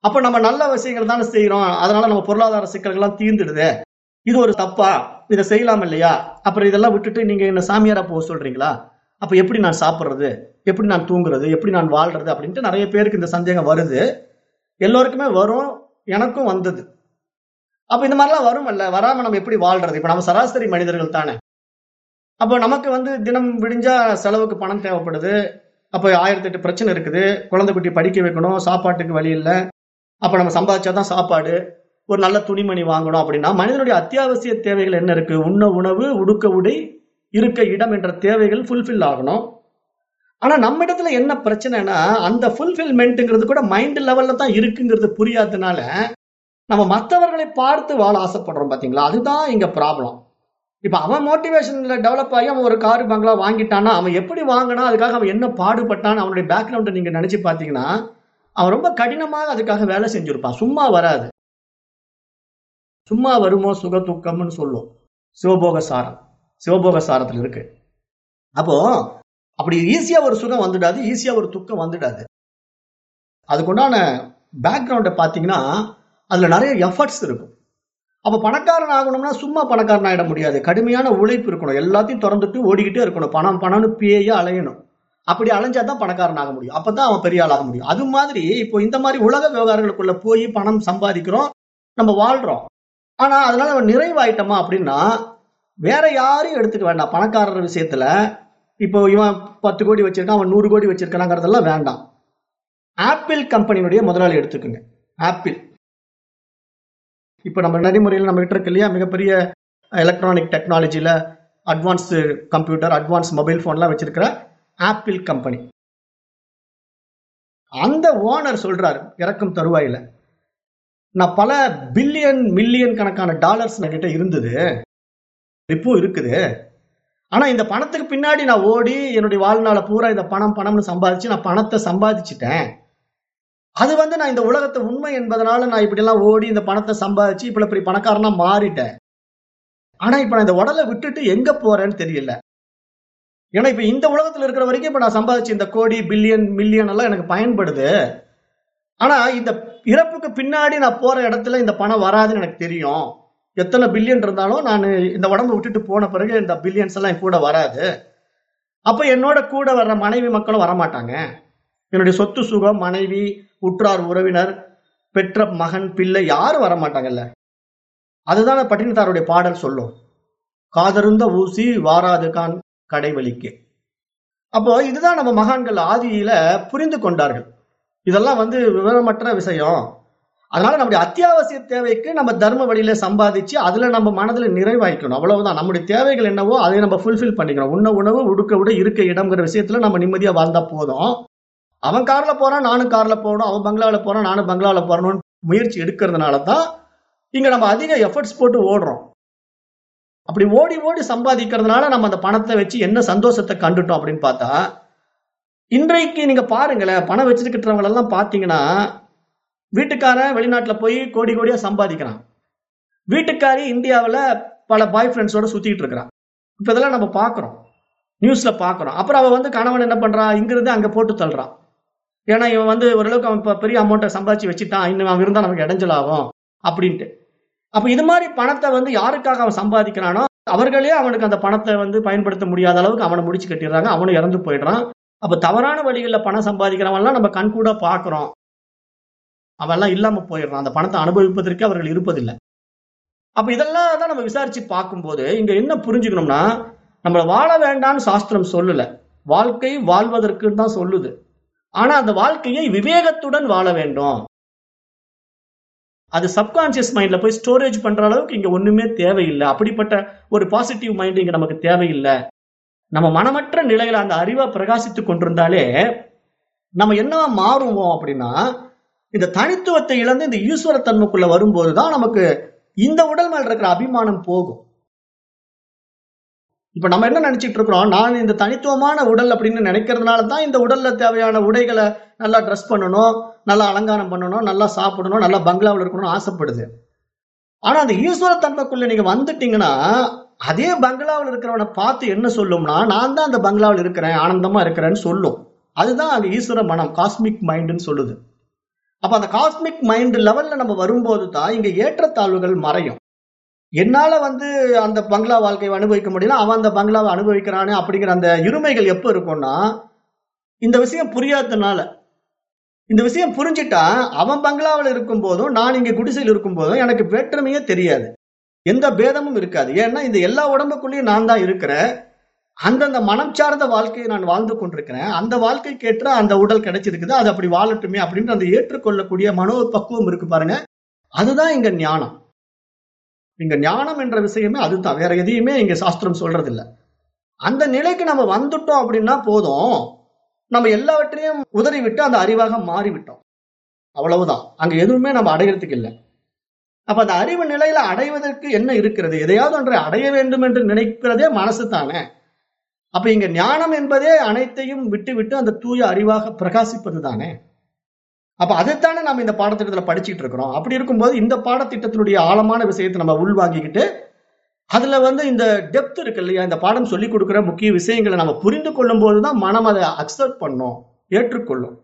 அப்ப நம்ம நல்ல விஷயங்கள் தானே செய்யறோம் அதனால நம்ம பொருளாதார சிக்கல்கள்லாம் தீர்ந்துடுது. இது ஒரு தப்பா? இதை செய்யலாம் இல்லையா? அப்புறம் இதெல்லாம் விட்டுட்டு நீங்க என்ன சாமியாரா போக சொல்றீங்களா? அப்ப எப்படி நான் சாப்பிட்றது? எப்படி நான் தூங்குறது? எப்படி நான் வாழ்றது? அப்படின்ட்டு நிறைய பேருக்கு இந்த சந்தேகம் வருது. எல்லோருக்குமே வரும். எனக்கும் வந்தது. அப்ப இந்த மாதிரிலாம் வரும்ல வராம நம்ம எப்படி வாழ்றது? இப்ப நம்ம சராசரி மனிதர்கள் தானே. அப்போ நமக்கு வந்து தினம் விடிஞ்சா செலவுக்கு பணம் தேவைப்படுது. அப்போ ஆயிரத்தி எட்டு பிரச்சனை இருக்குது. குழந்தை குட்டி படிக்க வைக்கணும் சாப்பாட்டுக்கு வழி இல்லை. அப்போ நம்ம சம்பாதிச்சாதான் சாப்பாடு. ஒரு நல்ல துணிமணி வாங்கணும் அப்படின்னா மனிதனுடைய அத்தியாவசிய தேவைகள் என்ன இருக்கு? உண்ண உணவு உடுக்க உடை இருக்க இடம் என்ற தேவைகள் ஃபுல்ஃபில் ஆகணும். ஆனா நம்ம இடத்துல என்ன பிரச்சனைனா அந்த ஃபுல்ஃபில்மெண்ட்ங்கிறது கூட மைண்ட் லெவல்ல தான் இருக்குங்கிறது புரியாததுனால நம்ம மற்றவர்களை பார்த்து வாழ ஆசைப்படுறோம் பாத்தீங்களா? அதுதான் இங்க ப்ராப்ளம் இப்ப அவன் மோட்டிவேஷன்ல டெவலப் ஆகி அவன் ஒரு கார் பங்களா வாங்கிட்டான்னா அவன் எப்படி வாங்கினா அதுக்காக அவன் என்ன பாடுபட்டான்னு அவனுடைய பேக்ரவுண்டை நீங்க நினைச்சு பாத்தீங்கன்னா அவன் ரொம்ப கடினமாக அதுக்காக வேலை செஞ்சிருப்பான். சும்மா வராது. சும்மா வருமோ சுக துக்கம்னு சொல்லும். சிவபோக சாரம் சிவபோக சாரத்துல இருக்கு. அப்போ அப்படி ஈஸியா ஒரு சுகம் வந்துடாது ஈஸியா ஒரு துக்கம் வந்துடாது. அதுக்குண்டான பேக்ரவுண்டை பார்த்தீங்கன்னா அதுல நிறைய எஃபர்ட்ஸ் இருக்கும். அப்போ பணக்காரன் ஆகணும்னா சும்மா பணக்காரன் ஆகிட முடியாது. கடுமையான உழைப்பு இருக்கணும். எல்லாத்தையும் திறந்துட்டு ஓடிக்கிட்டே இருக்கணும். பணம் பணம்னு பேயே அலையணும். அப்படி அலைஞ்சா தான் பணக்காரன் ஆக முடியும். அப்பதான் அவன் பெரிய ஆளாக முடியும். அது மாதிரி இப்போ இந்த மாதிரி உலக விவகாரங்களுக்குள்ள போய் பணம் சம்பாதிக்கிறோம். நம்ம வாழ்றோம். ஆனா அதனால அவன் நிறைவாயிட்டோமா அப்படின்னா வேற யாரையும் எடுத்துக்க வேண்டாம். பணக்காரர் விஷயத்துல இப்போ இவன் பத்து கோடி வச்சிருக்கான் அவன் நூறு கோடி வச்சிருக்காங்கிறதெல்லாம் வேண்டாம். ஆப்பிள் கம்பெனியினுடைய முதலாளி எடுத்துக்கோங்க. ஆப்பிள். இப்போ நம்ம நடைமுறையில் நம்ம கிட்ட இருக்கு இல்லையா? மிகப்பெரிய எலக்ட்ரானிக் டெக்னாலஜியில் அட்வான்ஸ்டு கம்ப்யூட்டர் அட்வான்ஸ் மொபைல் ஃபோன்லாம் வச்சிருக்கிற ஆப்பிள் கம்பெனி. அந்த ஓனர் சொல்றாரு இறக்கும் தருவாயில நான் பல பில்லியன் மில்லியன் கணக்கான டாலர்ஸ் என்கிட்ட இருந்தது. இப்போ இருக்குது. ஆனா இந்த பணத்துக்கு பின்னாடி நான் ஓடி என்னுடைய வாழ்நாளை பூரா இந்த பணம் பணம்னு சம்பாதிச்சு நான் பணத்தை சம்பாதிச்சிட்டேன். அது வந்து நான் இந்த உலகத்தை உண்மை என்பதனால நான் இப்படி எல்லாம் ஓடி இந்த பணத்தை சம்பாதிச்சு இப்படி இப்படி பணக்காரனா மாறிட்டேன். ஆனா இப்ப நான் இந்த உடலை விட்டுட்டு எங்க போறேன்னு தெரியல. ஏன்னா இப்ப இந்த உலகத்துல இருக்கிற வரைக்கும் இப்ப நான் சம்பாதிச்ச இந்த கோடி பில்லியன் மில்லியன் எல்லாம் எனக்கு பயன்படுது. ஆனா இந்த இறப்புக்கு பின்னாடி நான் போற இடத்துல இந்த பணம் வராதுன்னு எனக்கு தெரியும். எத்தனை பில்லியன் இருந்தாலும் நான் இந்த உடம்பு விட்டுட்டு போன பிறகு இந்த பில்லியன்ஸ் எல்லாம் என் கூட வராது. அப்ப என்னோட கூட வர்ற மனைவி மக்களும் வரமாட்டாங்க. என்னுடைய சொத்து சுகம் மனைவி உற்றார் உறவினர் பெற்ற மகன் பிள்ளை யாரும் வரமாட்டாங்கல்ல. அதுதான் பட்டினத்தாருடைய பாடல் சொல்லும். காதருந்த ஊசி வாராது கான் கடைவழிக்கு. அப்போ இதுதான் நம்ம மகான்கள் ஆதியில புரிந்து கொண்டார்கள். இதெல்லாம் வந்து விவரமற்ற விஷயம். அதனால நம்முடைய அத்தியாவசிய தேவைக்கு நம்ம தர்ம வழியில சம்பாதிச்சு அதுல நம்ம மனதில் நிறைவாய்க்கணும். அவ்வளவுதான். நம்முடைய தேவைகள் என்னவோ அதை நம்ம ஃபுல்ஃபில் பண்ணிக்கணும். உண்ண உணவு உடுக்க விட இருக்க இடம்ங்கிற விஷயத்துல நம்ம நிம்மதியா வாழ்ந்தா போதும். அவன் கார்ல போறான் நானும் கார்ல போகணும். அவன் பங்களால போறான் நானும் பங்களால போறணும்னு முயற்சி எடுக்கிறதுனால தான் இங்க நம்ம அதிக எஃபர்ட்ஸ் போட்டு ஓடுறோம். அப்படி ஓடி ஓடி சம்பாதிக்கிறதுனால நம்ம அந்த பணத்தை வச்சு என்ன சந்தோஷத்தை கண்டுட்டோம் அப்படின்னு பார்த்தா இன்றைக்கு நீங்க பாருங்களேன் பணம் வச்சிருக்கிறவங்களெல்லாம் பாத்தீங்கன்னா வீட்டுக்காரன் வெளிநாட்டுல போய் கோடி கோடியா சம்பாதிக்கிறான். வீட்டுக்காரி இந்தியாவில் பல பாய் ஃப்ரெண்ட்ஸோட சுத்திட்டு இருக்கிறான். இப்ப இதெல்லாம் நம்ம பாக்குறோம். நியூஸ்ல பாக்குறோம். அப்புறம் அவ வந்து கணவன் என்ன பண்றான் இங்கிருந்து அங்க போட்டு தள்ளுறான். ஏன்னா இவன் வந்து ஓரளவுக்கு அவன் இப்ப பெரிய அமௌண்ட்டை சம்பாதிச்சு வச்சுட்டான். இன்னும் அவன் இருந்தா நமக்கு இடைஞ்சலாகும் அப்படின்ட்டு. அப்ப இது மாதிரி பணத்தை வந்து யாருக்காக அவன் சம்பாதிக்கிறானோ அவர்களே அவனுக்கு அந்த பணத்தை வந்து பயன்படுத்த முடியாத அளவுக்கு அவனை முடிச்சு கட்டிடுறாங்க. அவனும் இறந்து போயிடுறான். அப்ப தவறான வழிகளில் பணம் சம்பாதிக்கிறவன்லாம் நம்ம கண் கூட பாக்குறோம். அவெல்லாம் இல்லாம போயிடுறான். அந்த பணத்தை அனுபவிப்பதற்கு அவர்கள் இருப்பதில்லை. அப்ப இதெல்லாம் தான் நம்ம விசாரிச்சு பார்க்கும்போது இங்க என்ன புரிஞ்சுக்கணும்னா நம்மள வாழ வேண்டாம்னு சாஸ்திரம் சொல்லல. வாழ்க்கை வாழ்வதற்கு தான் சொல்லுது. ஆனா அந்த வாழ்க்கையை விவேகத்துடன் வாழ வேண்டும். அது சப்கான்சியஸ் மைண்ட்ல போய் ஸ்டோரேஜ் பண்ற அளவுக்கு இங்க ஒண்ணுமே தேவையில்லை. அப்படிப்பட்ட ஒரு பாசிட்டிவ் மைண்ட் இங்க நமக்கு தேவையில்லை. நம்ம மனமற்ற நிலையில அந்த அறிவை பிரகாசித்து கொண்டிருந்தாலே நம்ம என்னவா மாறுவோம் அப்படின்னா இந்த தனித்துவத்தை இழந்து இந்த ஈஸ்வரத்தன்மைக்குள்ள வரும்போது தான் நமக்கு இந்த உடல் மேல இருக்கிற அபிமானம் போகும். இப்ப நம்ம என்ன நினைச்சிட்டு இருக்கிறோம்? நான் இந்த தனித்துவமான உடல் அப்படின்னு நினைக்கிறதுனால தான் இந்த உடல்ல தேவையான உடைகளை நல்லா ட்ரெஸ் பண்ணணும் நல்லா அலங்காரம் பண்ணணும் நல்லா சாப்பிடணும் நல்லா பங்களாவில் இருக்கணும்னு ஆசைப்படுது. ஆனா அந்த ஈஸ்வர தன்மைக்குள்ள நீங்க வந்துட்டீங்கன்னா அதே பங்களாவில் இருக்கிறவனை பார்த்து என்ன சொல்லும்னா நான் தான் அந்த பங்களாவில் இருக்கிறேன் ஆனந்தமா இருக்கிறேன்னு சொல்லும். அதுதான் அந்த ஈஸ்வர மனம் காஸ்மிக் மைண்டுன்னு சொல்லுது. அப்ப அந்த காஸ்மிக் மைண்ட் லெவல்ல நம்ம வரும்போது தான் இங்க ஏற்றத்தாழ்வுகள் மறையும். என்னால வந்து அந்த பங்களா வாழ்க்கையை அனுபவிக்க முடியல அவன் அந்த பங்களாவை அனுபவிக்கிறானே அப்படிங்கிற அந்த இருமைகள் எப்ப இருக்கும்னா இந்த விஷயம் புரியாததுனால. இந்த விஷயம் புரிஞ்சிட்டா அவன் பங்களாவில் இருக்கும் போதும் நான் இங்க குடிசையில் இருக்கும் போதும் எனக்கு வேற்றுமையே தெரியாது. எந்த பேதமும் இருக்காது. ஏன்னா இந்த எல்லா உடம்புக்குள்ளேயும் நான் தான் இருக்கிறேன். அந்தந்த மனம் சார்ந்த வாழ்க்கையை நான் வாழ்ந்து கொண்டிருக்கிறேன். அந்த வாழ்க்கைக்கு ஏற்ற அந்த உடல் கிடைச்சிருக்குது. அது அப்படி வாழட்டுமே அப்படின்னு அந்த ஏற்றுக்கொள்ளக்கூடிய மனோ பக்குவம் இருக்கு பாருங்க. அதுதான் இங்க ஞானம். இங்க ஞானம் என்ற விஷயமே அதுதான். வேற எதையுமே இங்க சாஸ்திரம் சொல்றது இல்ல அந்த நிலைக்கு நம்ம வந்துட்டோம் அப்படின்னா போதும். நம்ம எல்லாவற்றையும் உதறிவிட்டு அந்த அறிவாக மாறிவிட்டோம். அவ்வளவுதான். அங்க எதுவுமே நம்ம அடைகிறதுக்கு இல்லை. அப்ப அந்த அறிவு நிலையில அடைவதற்கு என்ன இருக்கிறது? எதையாவது ஒன்றை அடைய வேண்டும் என்று நினைக்கிறதே மனசு தானே. அப்ப இங்க ஞானம் என்பதே அனைத்தையும் விட்டு விட்டு அந்த தூய அறிவாக பிரகாசிப்பது தானே அப்ப அதைத்தானே நம்ம இந்த பாடத்திட்டத்துல படிச்சுட்டு இருக்கிறோம். அப்படி இருக்கும்போது இந்த பாடத்திட்டத்தினுடைய ஆழமான விஷயத்தை நம்ம உள்வாங்கிக்கிட்டு அதுல வந்து இந்த டெப்த் இருக்கு இல்லையா இந்த பாடம் சொல்லி கொடுக்குற முக்கிய விஷயங்களை நம்ம புரிந்து கொள்ளும் போதுதான் மனம் அதை அக்செப்ட் பண்ணும் ஏற்றுக்கொள்ளும்.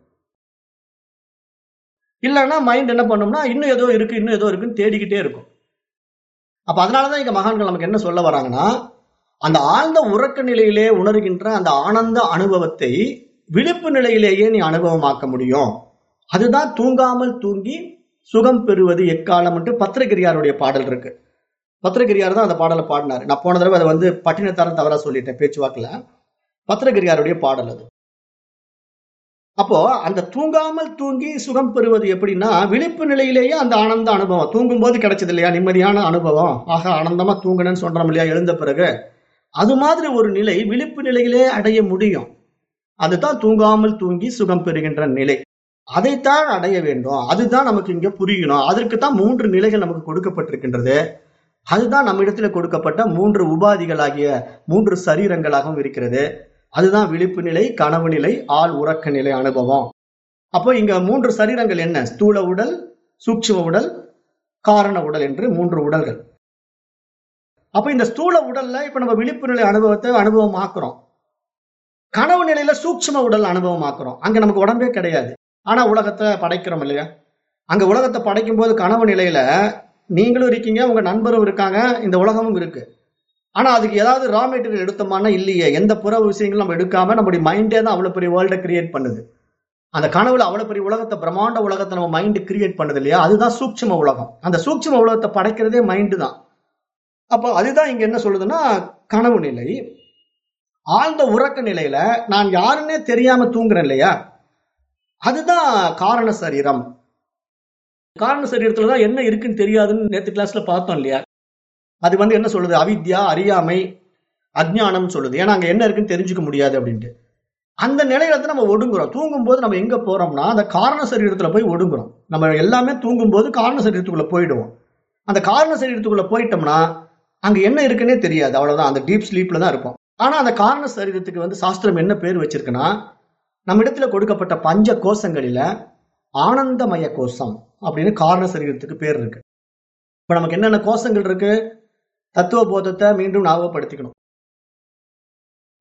இல்லைன்னா மைண்ட் என்ன பண்ணோம்னா இன்னும் ஏதோ இருக்கு இன்னும் ஏதோ இருக்குன்னு தேடிக்கிட்டே இருக்கும். அப்ப அதனாலதான் இங்க மகான்கள் நமக்கு என்ன சொல்ல வராங்கன்னா அந்த ஆழ்ந்த உறக்க நிலையிலே உணர்கின்ற அந்த ஆனந்த அனுபவத்தை விழிப்பு நிலையிலேயே நீ அனுபவமாக்க முடியும். அதுதான் தூங்காமல் தூங்கி சுகம் பெறுவது எக்காலம் பத்திரகிரியாருடைய பாடல் இருக்கு. பத்திரகிரியார் தான் அந்த பாடலை பாடினாரு. நான் போன தடவை அதை வந்து பட்டினத்தாரம் தவறா சொல்லிட்டேன் பேச்சுவாக்கில். பத்திரகிரியாருடைய பாடல் அது. அப்போ அந்த தூங்காமல் தூங்கி சுகம் பெறுவது எப்படின்னா விழிப்பு நிலையிலேயே அந்த ஆனந்த அனுபவம். தூங்கும் போது கிடைச்சது இல்லையா? நிம்மதியான அனுபவம். ஆக ஆனந்தமா தூங்கணும்னு சொல்றோம் இல்லையா? எழுந்த பிறகு. அது மாதிரி ஒரு நிலை விழிப்பு நிலையிலே அடைய முடியும். அதுதான் தூங்காமல் தூங்கி சுகம் பெறுகின்ற நிலை. அதைத்தான் அடைய வேண்டும். அதுதான் நமக்கு இங்க புரியணும். அதற்கு தான் மூன்று நிலைகள் நமக்கு கொடுக்கப்பட்டிருக்கின்றது. அதுதான் நம்ம இடத்துல கொடுக்கப்பட்ட மூன்று உபாதிகளாகிய மூன்று சரீரங்களாகவும் இருக்கிறது. அதுதான் விழிப்பு நிலை கனவு நிலை ஆள் உறக்க நிலை அனுபவம். அப்போ இங்க மூன்று சரீரங்கள் என்ன? ஸ்தூல உடல் சூட்சும உடல் காரண உடல் என்று மூன்று உடல்கள். அப்ப இந்த ஸ்தூல உடல்ல இப்ப நம்ம விழிப்பு நிலை அனுபவத்தை அனுபவம் ஆக்குறோம் கனவு நிலையில சூட்சம உடல் அனுபவம் ஆக்குறோம் அங்க நமக்கு உடம்பே கிடையாது. ஆனா உலகத்தை படைக்கிறோம் இல்லையா? அங்க உலகத்தை படைக்கும் போது கனவு நிலையில நீங்களும் இருக்கீங்க உங்க நண்பரும் இருக்காங்க இந்த உலகமும் இருக்கு. ஆனா அதுக்கு ஏதாவது ரா மெட்டீரியல் எடுத்தோம்னா இல்லையே. எந்த புற விஷயங்களும் நம்ம எடுக்காம நம்முடைய மைண்டே தான் அவ்வளவு பெரிய வேர்ல்டை கிரியேட் பண்ணுது. அந்த கனவுல அவ்வளவு பெரிய உலகத்தை பிரம்மாண்ட உலகத்தை நம்ம மைண்டு கிரியேட் பண்ணுது இல்லையா? அதுதான் சூட்சம உலகம். அந்த சூட்சும உலகத்தை படைக்கிறதே மைண்டு தான். அப்போ அதுதான் இங்க என்ன சொல்லுதுன்னா கனவு நிலை. ஆழ்ந்த உறக்க நிலையில நான் யாருன்னே தெரியாம தூங்குறேன் இல்லையா? அதுதான் காரண சரீரம். காரண சரீரத்துல தான் என்ன இருக்குன்னு தெரியாதுன்னு நேற்று கிளாஸ்ல பார்த்தோம் இல்லையா? அது வந்து என்ன சொல்லுது? அவித்யா அறியாமை அஜ்ஞானம் சொல்லுது. ஏன்னா அங்க என்ன இருக்குன்னு தெரிஞ்சுக்க முடியாது அப்படின்ட்டு. அந்த நிலையில தான் நம்ம ஒடுங்குறோம். தூங்கும் போது நம்ம எங்க போறோம்னா அந்த காரண சரீரத்துல போய் ஒடுங்குறோம். நம்ம எல்லாமே தூங்கும் போது காரண சரீரத்துக்குள்ள போயிடுவோம். அந்த காரண சரீரத்துக்குள்ள போயிட்டோம்னா அங்க என்ன இருக்குன்னே தெரியாது. அவ்வளவுதான். அந்த டீப் ஸ்லீப்ல தான் இருப்போம். ஆனா அந்த காரண சரீரத்துக்கு வந்து சாஸ்திரம் என்ன பேர் வச்சிருக்குன்னா நம்ம இடத்துல கொடுக்கப்பட்ட பஞ்ச கோஷங்களில ஆனந்தமய கோஷம் அப்படின்னு காரண சரீரத்துக்கு பேர் இருக்கு. இப்ப நமக்கு என்னென்ன கோஷங்கள் இருக்கு? தத்துவ போதத்தை மீண்டும் ஞாபகப்படுத்திக்கணும்.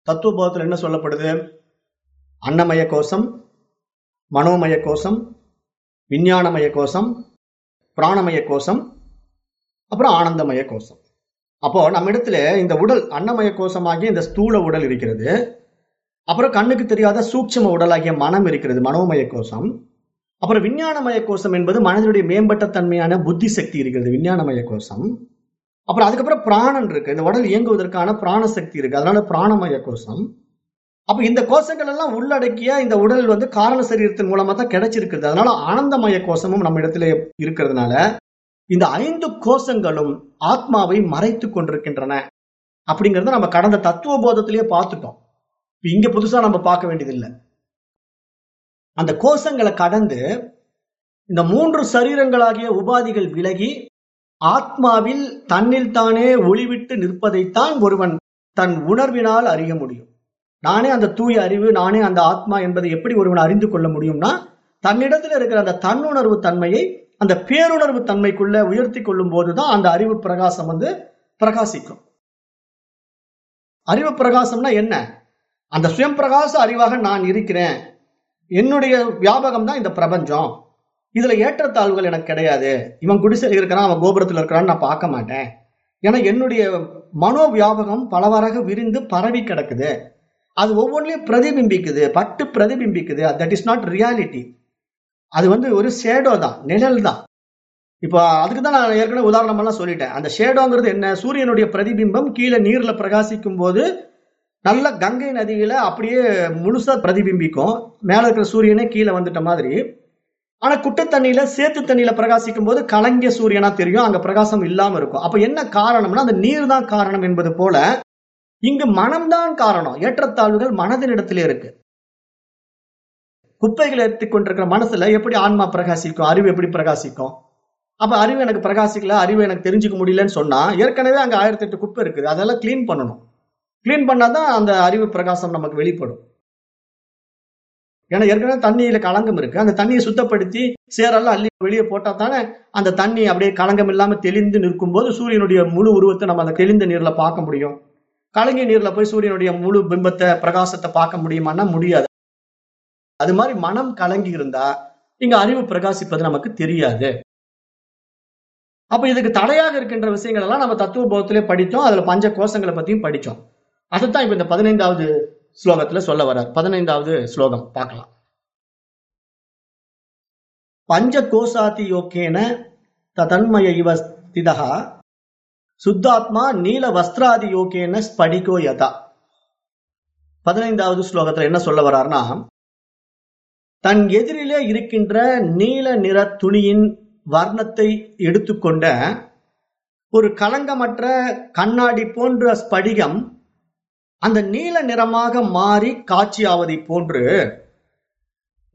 தத்துவ போதத்தில் என்ன சொல்லப்படுது? அன்னமய கோஷம் மனோமய கோஷம் விஞ்ஞானமய கோஷம் பிராணமய கோஷம் அப்புறம் ஆனந்தமய கோஷம். அப்போ நம்ம இடத்துல இந்த உடல் அன்னமய கோஷமாகிய இந்த ஸ்தூல உடல் இருக்கிறது. அப்புறம் கண்ணுக்கு தெரியாத சூட்சம உடலாகிய மனம் இருக்கிறது மனோமய கோஷம். அப்புறம் விஞ்ஞானமய கோஷம் என்பது மனதினுடைய மேம்பட்ட தன்மையான புத்தி சக்தி இருக்கிறது விஞ்ஞானமய கோஷம். அப்புறம் அதுக்கப்புறம் பிராணன் இருக்கு இந்த உடல் இயங்குவதற்கான பிராண சக்தி இருக்கு அதனால பிராணமய கோஷம். அப்ப இந்த கோஷங்கள் எல்லாம் உள்ளடக்கிய இந்த உடல் வந்து காரண சரீரத்தின் மூலமா தான் கிடைச்சிருக்கிறது. அதனால ஆனந்தமய கோஷமும் நம்ம இடத்துல இருக்கிறதுனால இந்த ஐந்து கோஷங்களும் ஆத்மாவை மறைத்து கொண்டிருக்கின்றன. அப்படிங்கறத நம்ம கடந்த தத்துவ போதத்திலேயே பார்த்துட்டோம் இங்க புதுசா நம்ம பார்க்க வேண்டியதில்லை. அந்த கோஷங்களை கடந்து இந்த மூன்று சரீரங்களாகிய உபாதிகள் விலகி ஆத்மாவில் தன்னில் தானே ஒளிவிட்டு நிற்பதைத்தான் ஒருவன் தன் உணர்வினால் அறிய முடியும். நானே அந்த தூய அறிவு நானே அந்த ஆத்மா என்பதை எப்படி ஒருவன் அறிந்து கொள்ள முடியும்னா தன்னிடத்தில் இருக்கிற அந்த தன்னுணர்வு தன்மையை அந்த பேருணர்வு தன்மைக்குள்ள உயர்த்தி கொள்ளும் போதுதான் அந்த அறிவு பிரகாசம் வந்து பிரகாசிக்கும். அறிவு பிரகாசம்னா என்ன? அந்த சுயம் பிரகாச அறிவாக நான் இருக்கிறேன். என்னுடைய வியாபகம் தான் இந்த பிரபஞ்சம். இதுல ஏற்றத்தாழ்வுகள் எனக்கு கிடையாது. இவன் குடிசையில் இருக்கிறான் அவன் கோபுரத்தில் இருக்கிறான்னு நான் பார்க்க மாட்டேன். ஏன்னா என்னுடைய மனோ வியாபகம் பலவாறாக விரிந்து பரவி கிடக்குது. அது ஒவ்வொன்றிலையும் பிரதிபிம்பிக்குது பட்டு பிரதிபிம்பிக்குது. தட் இஸ் நாட் ரியாலிட்டி அது வந்து ஒரு ஷேடோ தான் நிழல் தான். இப்போ அதுக்கு தான் நான் ஏற்கனவே உதாரணமெல்லாம் சொல்லிட்டேன். அந்த ஷேடோங்கிறது என்ன? சூரியனுடைய பிரதிபிம்பம் கீழே நீர்ல பிரகாசிக்கும் போது நல்ல கங்கை நதியில அப்படியே முழுசா பிரதிபிம்பிக்கும். மேல இருக்கிற சூரியனே கீழே வந்துட்ட மாதிரி. ஆனா குட்டை தண்ணியில சேத்து தண்ணியில பிரகாசிக்கும் போது கலங்கிய சூரியனா தெரியும். அங்க பிரகாசம் இல்லாம இருக்கும். அப்ப என்ன காரணம்னா அந்த நீர் தான் காரணம் என்பது போல இங்கு மனம்தான் காரணம். ஏற்றத்தாழ்வுகள் மனதினிடத்திலே இருக்கு. குப்பைகளை எடுத்துக்கொண்டிருக்கிற மனசுல எப்படி ஆன்மா பிரகாசிக்கும்? அறிவு எப்படி பிரகாசிக்கும்? அப்ப அறிவு எனக்கு பிரகாசிக்கல அறிவு எனக்கு தெரிஞ்சுக்க முடியலன்னு சொன்னா ஏற்கனவே அங்க ஆயிரத்தி எட்டு குப்பை இருக்குது. அதெல்லாம் கிளீன் பண்ணணும். கிளீன் பண்ணாதான் அந்த அறிவு பிரகாசம் நமக்கு வெளிப்படும். ஏன்னா ஏற்கனவே தண்ணியில களங்கம் இருக்கு. அந்த தண்ணியை சுத்தப்படுத்தி சேரெல்லாம் அள்ளி வெளியே போட்டா தானே அந்த தண்ணி அப்படியே களங்கம் இல்லாம தெளிந்து நிற்கும் போது சூரியனுடைய முழு உருவத்தை நம்ம அந்த தெளிந்த நீர்ல பார்க்க முடியும். கலங்கிய நீர்ல போய் சூரியனுடைய முழு பிம்பத்தை பிரகாசத்தை பார்க்க முடியுமான்னா முடியாது. அது மாதிரி மனம் கலங்கி இருந்தா இங்க அறிவு பிரகாசிப்பது நமக்கு தெரியாது. அப்ப இதுக்கு தடையாக இருக்கின்ற விஷயங்கள் எல்லாம் நம்ம தத்துவ போகத்திலே படித்தோம் அதுல பஞ்ச கோஷங்களை பத்தியும் படிச்சோம் அதுதான் இப்ப இந்த பதினைந்தாவது ஸ்லோகத்துல சொல்ல வர்றார். பதினைந்தாவது ஸ்லோகம் பார்க்கலாம். பஞ்ச கோசாதி யோக்கேன ததன்மய இவ ஸ்திதா சுத்தாத்மா நீல வஸ்திராதி யோகேன ஸ்படிகோ யதா. பதினைந்தாவது ஸ்லோகத்துல என்ன சொல்ல வர்றாருன்னா தன் எதிரிலே இருக்கின்ற நீல நிற துணியின் வர்ணத்தை எடுத்துக்கொண்ட ஒரு களங்கமற்ற கண்ணாடி போன்ற ஸ்படிகம் அந்த நீல நிறமாக மாறி காட்சியாவதை போன்று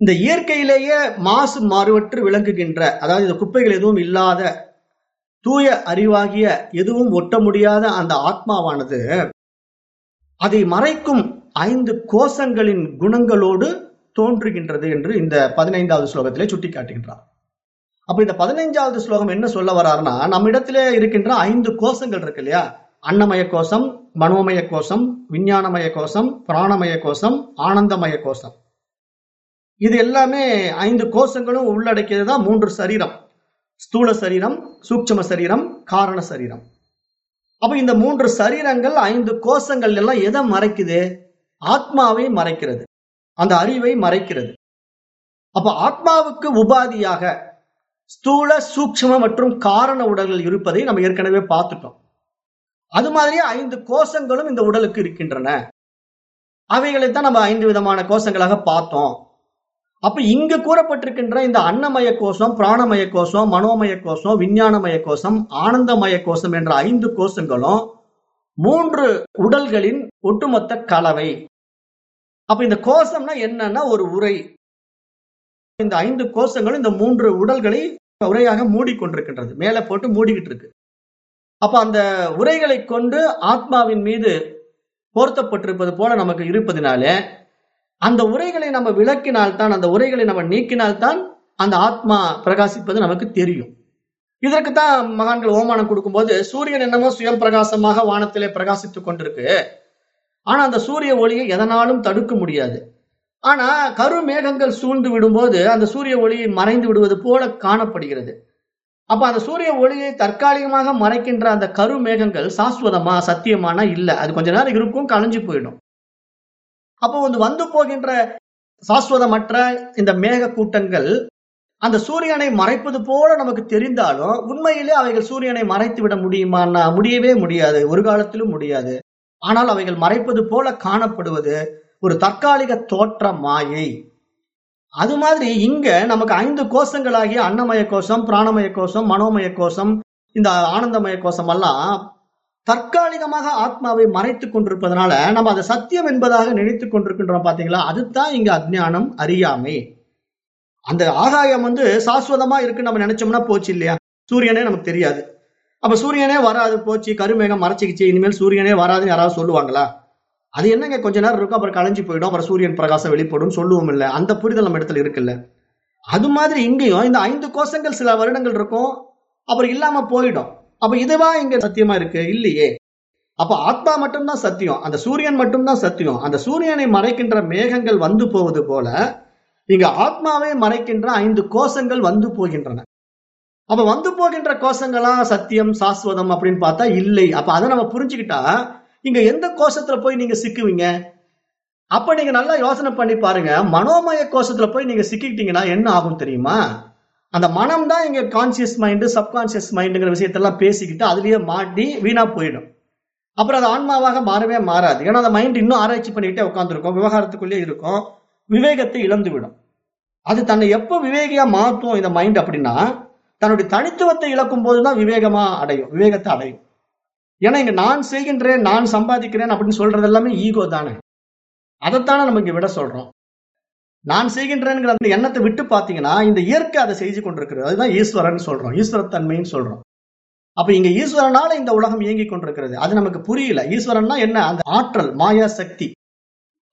இந்த இயற்கையிலேயே மாசு மாறுவற்று விளங்குகின்ற அதாவது இந்த குப்பைகள் எதுவும் இல்லாத தூய அறிவாகிய எதுவும் ஒட்ட முடியாத அந்த ஆத்மாவானது அதை மறைக்கும் ஐந்து கோஷங்களின் குணங்களோடு தோன்றுகின்றது என்று இந்த பதினைந்தாவது ஸ்லோகத்திலே சுட்டி காட்டுகின்றார் அப்ப இந்த பதினைஞ்சாவது ஸ்லோகம் என்ன சொல்ல வர்றாருன்னா நம்மிடத்திலே இருக்கின்ற ஐந்து கோஷங்கள் இருக்கு இல்லையா? அன்னமய கோஷம் மனோமய கோஷம் விஞ்ஞானமய கோஷம் பிராணமய கோஷம் ஆனந்தமய கோஷம். இது எல்லாமே ஐந்து கோஷங்களும் உள்ளடக்கியது தான் மூன்று சரீரம். ஸ்தூல சரீரம் சூட்சம சரீரம் காரண சரீரம். அப்ப இந்த மூன்று சரீரங்கள் ஐந்து கோஷங்கள் எல்லாம் எதை மறைக்குது? ஆத்மாவை மறைக்கிறது. அந்த அறிவை மறைக்கிறது. அப்ப ஆத்மாவுக்கு உபாதியாக ஸ்தூல சூக்ஷ்ம மற்றும் காரண உடல்கள் இருப்பதை நம்ம ஏற்கனவே பார்த்துட்டோம். அது மாதிரியே ஐந்து கோஷங்களும் இந்த உடலுக்கு இருக்கின்றன. அவைகளைத்தான் நம்ம ஐந்து விதமான கோஷங்களாக பார்த்தோம். அப்ப இங்கு கூறப்பட்டிருக்கின்ற இந்த அன்னமய கோஷம் பிராணமய கோஷம் மனோமய கோஷம் விஞ்ஞானமய கோஷம் ஆனந்தமய கோஷம் என்ற ஐந்து கோஷங்களும் மூன்று உடல்களின் ஒட்டுமொத்த கலவை. அப்ப இந்த கோஷம்னா என்னன்னா ஒரு உரை. இந்த ஐந்து கோஷங்களும் இந்த மூன்று உடல்களை உரையாக மூடிக்கொண்டிருக்கின்றது. மேல போட்டு மூடிக்கிட்டு இருக்கு. அப்ப அந்த உரைகளை கொண்டு ஆத்மாவின் மீது போர்த்தப்பட்டிருப்பது போல நமக்கு இருப்பதினாலே அந்த உரைகளை நம்ம விளக்கினால்தான் அந்த உரைகளை நம்ம நீக்கினால்தான் அந்த ஆத்மா பிரகாசிப்பது நமக்கு தெரியும். இதற்கு தான் மகான்கள் ஓமானம் கொடுக்கும்போது சூரியன் என்னமோ சுயம் பிரகாசமாக வானத்திலே பிரகாசித்துக் கொண்டிருக்கு. ஆனா அந்த சூரிய ஒளியை எதனாலும் தடுக்க முடியாது. ஆனா கருமேகங்கள் சூழ்ந்து விடும்போது அந்த சூரிய ஒளி மறைந்து விடுவது போல காணப்படுகிறது. அப்ப அந்த சூரிய ஒளியை தற்காலிகமாக மறைக்கின்ற அந்த கருமேகங்கள் சாஸ்வதமா சத்தியமானா இல்ல. அது கொஞ்ச நேரம் இருக்கும் கலைஞ்சு போயிடும். அப்போ வந்து வந்து போகின்ற சாஸ்வதமற்ற இந்த மேக கூட்டங்கள் அந்த சூரியனை மறைப்பது போல நமக்கு தெரிந்தாலும் உண்மையிலே அவைகள் சூரியனை மறைத்து விட முடியுமான்னா முடியவே முடியாது. ஒரு காலத்திலும் முடியாது. ஆனால் அவைகள் மறைப்பது போல காணப்படுவது ஒரு தற்காலிக தோற்ற மாயை அது மாதிரி இங்க நமக்கு ஐந்து கோஷங்களாகிய அன்னமய கோஷம் பிராணமய கோஷம் மனோமய கோஷம் இந்த ஆனந்தமய கோஷம் எல்லாம் தற்காலிகமாக ஆத்மாவை மறைத்துக் கொண்டிருப்பதனால நம்ம அதை சத்தியம் என்பதாக நினைத்துக் கொண்டிருக்கின்றோம் பாத்தீங்களா? அதுதான் இங்க அஜ்ஞானம் அறியாமை. அந்த ஆகாயம் வந்து சாஸ்வதமா இருக்குன்னு நம்ம நினைச்சோம்னா போச்சு இல்லையா? சூரியனே நமக்கு தெரியாது. அப்ப சூரியனே வராது போச்சு கருமேகம் மறைச்சிக்கிச்சு இனிமேல் சூரியனே வராதுன்னு யாராவது சொல்லுவாங்களா? அது என்னங்க கொஞ்ச நேரம் இருக்கும் அப்புறம் கலைஞ்சு போயிடும் அப்புறம் சூரியன் பிரகாசம் வெளிப்படும் சொல்லுவோம் இல்ல. அந்த புரிதல் நம்ம இடத்துல இருக்குல்ல. அது மாதிரி இங்கேயும் இந்த ஐந்து கோஷங்கள் சில வருடங்கள் இருக்கும் அப்புறம் இல்லாம போயிடும். அப்ப இதுவா இங்க சத்தியமா இருக்கு? இல்லையே. அப்ப ஆத்மா மட்டும்தான் சத்தியம் அந்த சூரியன் மட்டும்தான் சத்தியம். அந்த சூரியனை மறைக்கின்ற மேகங்கள் வந்து போவது போல இங்க ஆத்மாவை மறைக்கின்ற ஐந்து கோஷங்கள் வந்து போகின்றன. அப்ப வந்து போகின்ற கோஷங்களா சத்தியம் சாஸ்வதம் அப்படின்னு பார்த்தா இல்லை. அப்ப அதை நம்ம புரிஞ்சுக்கிட்டா இங்க எந்த கோஷத்துல போய் நீங்க சிக்குவீங்க? அப்ப நீங்க நல்லா யோசனை பண்ணி பாருங்க. மனோமய கோஷத்துல போய் நீங்க சிக்கிக்கிட்டீங்கன்னா என்ன ஆகும் தெரியுமா? அந்த மனம் தான் இங்க கான்சியஸ் மைண்டு சப்கான்சியஸ் மைண்டுங்கிற விஷயத்தெல்லாம் பேசிக்கிட்டு அதுலயே மாட்டி வீணா போயிடும். அப்புறம் அது ஆன்மாவாக மாறவே மாறாது. ஏன்னா அந்த மைண்ட் இன்னும் ஆராய்ச்சி பண்ணிக்கிட்டே உட்காந்துருக்கும் விவகாரத்துக்குள்ளே இருக்கும். விவேகத்தை இழந்து விடும் அது தன்னை எப்போ விவேகியா மாற்றும் இந்த மைண்ட் அப்படின்னா தன்னுடைய தனித்துவத்தை இழக்கும் போதுதான் விவேகமா அடையும் விவேகத்தை அடையும். ஏன்னா இங்க நான் செய்கின்றேன் நான் சம்பாதிக்கிறேன் அப்படின்னு சொல்றது எல்லாமே ஈகோ தானே. அதைத்தானே நம்ம இங்க விட சொல்றோம். நான் செய்கின்றேங்கிற அந்த எண்ணத்தை விட்டு பாத்தீங்கன்னா இந்த இயற்கை அதை செய்து கொண்டிருக்கிறது. அதுதான் ஈஸ்வரன் சொல்றோம் ஈஸ்வரத்தன்மைன்னு சொல்றோம். அப்ப இங்க ஈஸ்வரனால இந்த உலகம் இயங்கி கொண்டிருக்கிறது. அது நமக்கு புரியல. ஈஸ்வரன்னா என்ன? அந்த ஆற்றல் மாயா சக்தி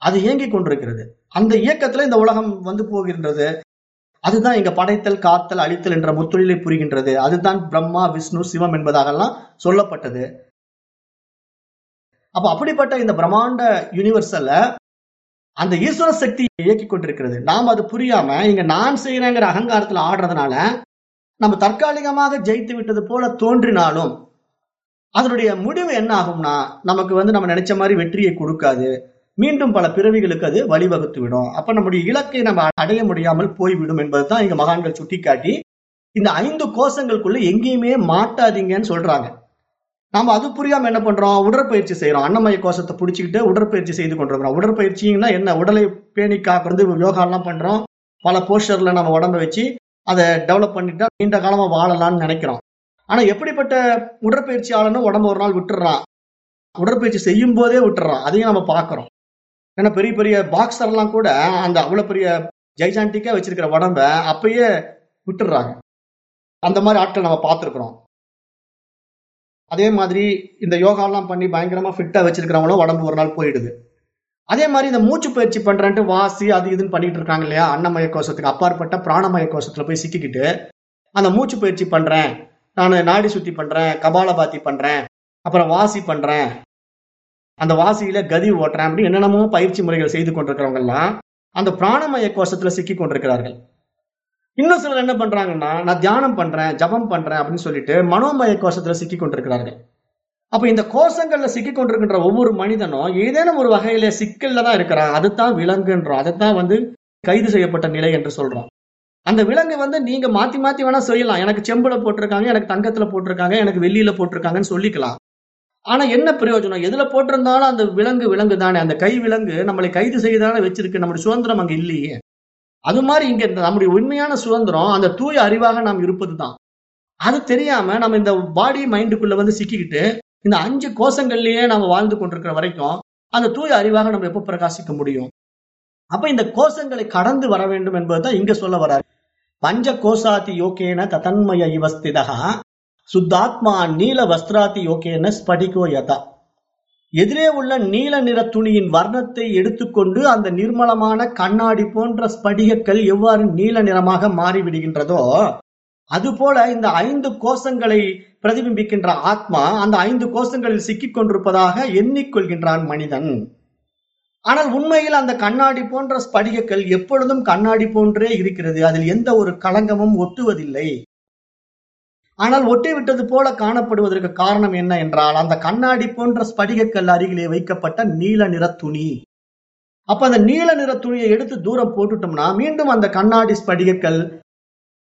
அது இயங்கி கொண்டிருக்கிறது. அந்த இயக்கத்துல இந்த உலகம் வந்து போகின்றது. அதுதான் இங்க படைத்தல் காத்தல் அழித்தல் என்ற முத்தொழிலை புரிகின்றது. அதுதான் பிரம்மா விஷ்ணு சிவம் என்பதாகலாம் சொல்லப்பட்டது. அப்ப அப்படிப்பட்ட இந்த பிரம்மாண்ட யூனிவர்சல்ல அந்த ஈஸ்வர சக்தி இயக்கி கொண்டிருக்கிறது. நாம் அது புரியாம இங்க நான் செய்யறேங்கிற அகங்காரத்துல ஆடுறதுனால நம்ம தற்காலிகமாக ஜெயித்து விட்டது போல தோன்றினாலும் அதனுடைய முடிவு என்ன ஆகும்னா நமக்கு வந்து நம்ம நினைச்ச மாதிரி வெற்றியை கொடுக்காது. மீண்டும் பல பிறவிகளுக்கு அது வழிவகுத்து விடும். அப்ப நம்முடைய இலக்கை நம்ம அடைய முடியாமல் போய்விடும் என்பதுதான் இங்க மகான்கள் சுட்டிக்காட்டி இந்த ஐந்து கோஷங்களுக்குள்ள எங்கேயுமே மாட்டாதீங்கன்னு சொல்றாங்க. நாம அது புரியாம என்ன பண்றோம்? உடற்பயிற்சி செய்யறோம் அன்னமய கோஷத்தை பிடிச்சிக்கிட்டு உடற்பயிற்சி செய்து கொண்டிருக்கிறோம். உடற்பயிற்சின்னா என்ன? உடலை பேணி காக்கிறது யோகாலாம் பண்றோம். பல போஸ்டர்ல நம்ம உடம்ப வச்சு அதை டெவலப் பண்ணிட்டா நீண்ட காலமா வாழலாம்னு நினைக்கிறோம். ஆனா எப்படிப்பட்ட உடற்பயிற்சியாளனும் உடம்ப ஒரு நாள் விட்டுறான். உடற்பயிற்சி செய்யும் போதே விட்டுறான். அதையும் நம்ம பாக்குறோம் ஏன்னா பெரிய பெரிய பாக்ஸர்லாம் கூட அந்த அவ்வளவு பெரிய ஜெய்சாண்டிக்கா வச்சிருக்கிற உடம்ப அப்பயே விட்டுடுறாங்க. அந்த மாதிரி ஆட்கள் நம்ம பார்த்துருக்குறோம். அதே மாதிரி இந்த யோகாலாம் பண்ணி பயங்கரமா ஃபிட்டா வச்சிருக்கிறவங்களும் உடம்பு ஒரு நாள் போயிடுது. அதே மாதிரி இந்த மூச்சு பயிற்சி பண்றேன்ட்டு வாசி அது இதுன்னு பண்ணிட்டு இருக்காங்க இல்லையா? அன்னமய கோஷத்துக்கு அப்பாற்பட்ட பிராணமய கோஷத்துல போய் சிக்கிக்கிட்டு அந்த மூச்சு பயிற்சி பண்றேன். நான் நாடி சுத்தி பண்றேன் கபாலபாத்தி பண்றேன் அப்புறம் வாசி பண்றேன். அந்த வாசியில கதி ஓட்டுறேன் அப்படின்னு என்னென்னமோ பயிற்சி முறைகள் செய்து கொண்டிருக்கிறவங்க எல்லாம் அந்த பிராணமய கோஷத்துல சிக்கி கொண்டிருக்கிறார்கள். இன்னும் சிலர் என்ன பண்றாங்கன்னா நான் தியானம் பண்றேன் ஜபம் பண்றேன் அப்படின்னு சொல்லிட்டு மனோமய கோஷத்துல சிக்கி கொண்டிருக்கிறார்கள். அப்ப இந்த கோஷங்கள்ல சிக்கி கொண்டிருக்கின்ற ஒவ்வொரு மனிதனும் ஏதேனும் ஒரு வகையில சிக்கல்ல தான் இருக்கிறான். அதுதான் விலங்குன்றோம். அதைத்தான் வந்து கைது செய்யப்பட்ட நிலை என்று சொல்றோம். அந்த விலங்கு வந்து நீங்க மாத்தி மாத்தி வேணா சொல்லலாம் எனக்கு செம்புல போட்டிருக்காங்க எனக்கு தங்கத்துல போட்டிருக்காங்க எனக்கு வெள்ளியில போட்டிருக்காங்கன்னு சொல்லிக்கலாம். ஆனா என்ன பிரயோஜனம்? எதுல போட்டிருந்தாலும் அந்த விலங்கு விலங்கு தானே அந்த கை விலங்கு நம்மளை கைது செய்தானே வச்சிருக்கு. நம்முடைய சுதந்திரம் அங்க இல்லையே. அது மாதிரி இங்க இந்த நம்முடைய உண்மையான சுதந்திரம் அந்த தூய அறிவாக நாம் இருப்பதுதான். அது தெரியாம நம்ம இந்த பாடி மைண்டுக்குள்ள வந்து சிக்கிக்கிட்டு இந்த அஞ்சு கோஷங்கள்லயே நாம வாழ்ந்து கொண்டிருக்கிற வரைக்கும் அந்த தூய அறிவாக நம்ம எப்ப பிரகாசிக்க முடியும்? அப்ப இந்த கோஷங்களை கடந்து வர வேண்டும் என்பதுதான் இங்க சொல்ல வராது பஞ்ச கோசாதி யோகேன ததன்மய இவஸ்திதகா சுத்தாத்மா நீல வஸ்திராதி யோகேன ஸ்படிகோ யதா. எதிரே உள்ள நீல நிற துணியின் வர்ணத்தை எடுத்துக்கொண்டு அந்த நிர்மலமான கண்ணாடி போன்ற ஸ்படிகக்கல் எவ்வாறு நீல நிறமாக மாறிவிடுகின்றதோ அதுபோல இந்த ஐந்து கோஷங்களை பிரதிபிம்பிக்கின்ற ஆத்மா அந்த ஐந்து கோஷங்களில் சிக்கிக் கொண்டிருப்பதாக எண்ணிக்கொள்கின்றான் மனிதன். ஆனால் உண்மையில் அந்த கண்ணாடி போன்ற ஸ்படிகக்கல் எப்பொழுதும் கண்ணாடி போன்றே இருக்கிறது. அதில் எந்த ஒரு களங்கமும் ஒட்டுவதில்லை. ஆனால் ஒட்டி விட்டது போல காணப்படுவதற்கு காரணம் என்ன என்றால் அந்த கண்ணாடி போன்ற ஸ்படிகக்கல் அருகிலே வைக்கப்பட்ட நீல நிற துணி. அப்ப அந்த நீல நிற துணியை எடுத்து தூரம் போட்டுட்டோம்னா மீண்டும் அந்த கண்ணாடி ஸ்படிகக்கல்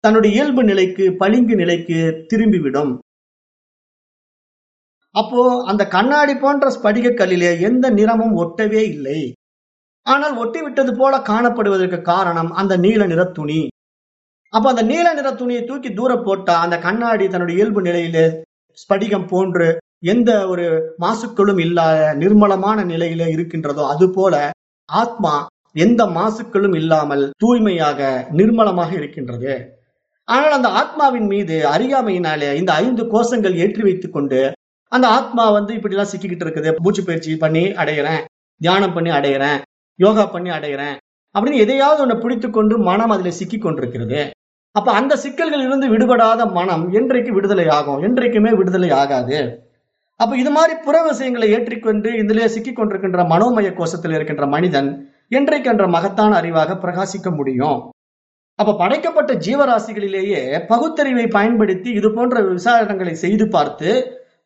தன்னுடைய இயல்பு நிலைக்கு பளிங்கு நிலைக்கு திரும்பிவிடும். அப்போ அந்த கண்ணாடி போன்ற ஸ்படிகக்கல்லிலே எந்த நிறமும் ஒட்டவே இல்லை. ஆனால் ஒட்டி விட்டது போல காணப்படுவதற்கு காரணம் அந்த நீல நிற துணி. அப்ப அந்த நீல நிற துணியை தூக்கி தூர போட்டா அந்த கண்ணாடி தன்னுடைய இயல்பு நிலையிலே ஸ்படிகம் போன்று எந்த ஒரு மாசுக்களும் இல்லாத நிர்மலமான நிலையில இருக்கின்றதோ அது போல ஆத்மா எந்த மாசுக்களும் இல்லாமல் தூய்மையாக நிர்மலமாக இருக்கின்றது. ஆனால் அந்த ஆத்மாவின் மீது அறியாமையினாலே இந்த ஐந்து கோஷங்கள் ஏற்றி வைத்துக் கொண்டு அந்த ஆத்மா வந்து இப்படி எல்லாம் சிக்கிக்கிட்டு இருக்குது. மூச்சு பயிற்சி பண்ணி அடையிறேன் தியானம் பண்ணி அடையிறேன் யோகா பண்ணி அடையிறேன் அப்படின்னு எதையாவது ஒண்ணு பிடித்து கொண்டு மனம் அதில் சிக்கி கொண்டிருக்கிறது. அப்ப அந்த சிக்கல்களிலிருந்து விடுபடாத மனம் என்றைக்கு விடுதலை ஆகும்? என்றைக்குமே விடுதலை ஆகாது. அப்ப இது மாதிரி புற விஷயங்களை ஏற்றிக்கொண்டு இதிலே சிக்கி கொண்டிருக்கின்ற மனோமய கோஷத்தில் இருக்கின்ற மனிதன் என்றைக்கு என்ற மகத்தான அறிவாக பிரகாசிக்க முடியும்? அப்ப படைக்கப்பட்ட ஜீவராசிகளிலேயே பகுத்தறிவை பயன்படுத்தி இது போன்ற விசாரணங்களை செய்து பார்த்து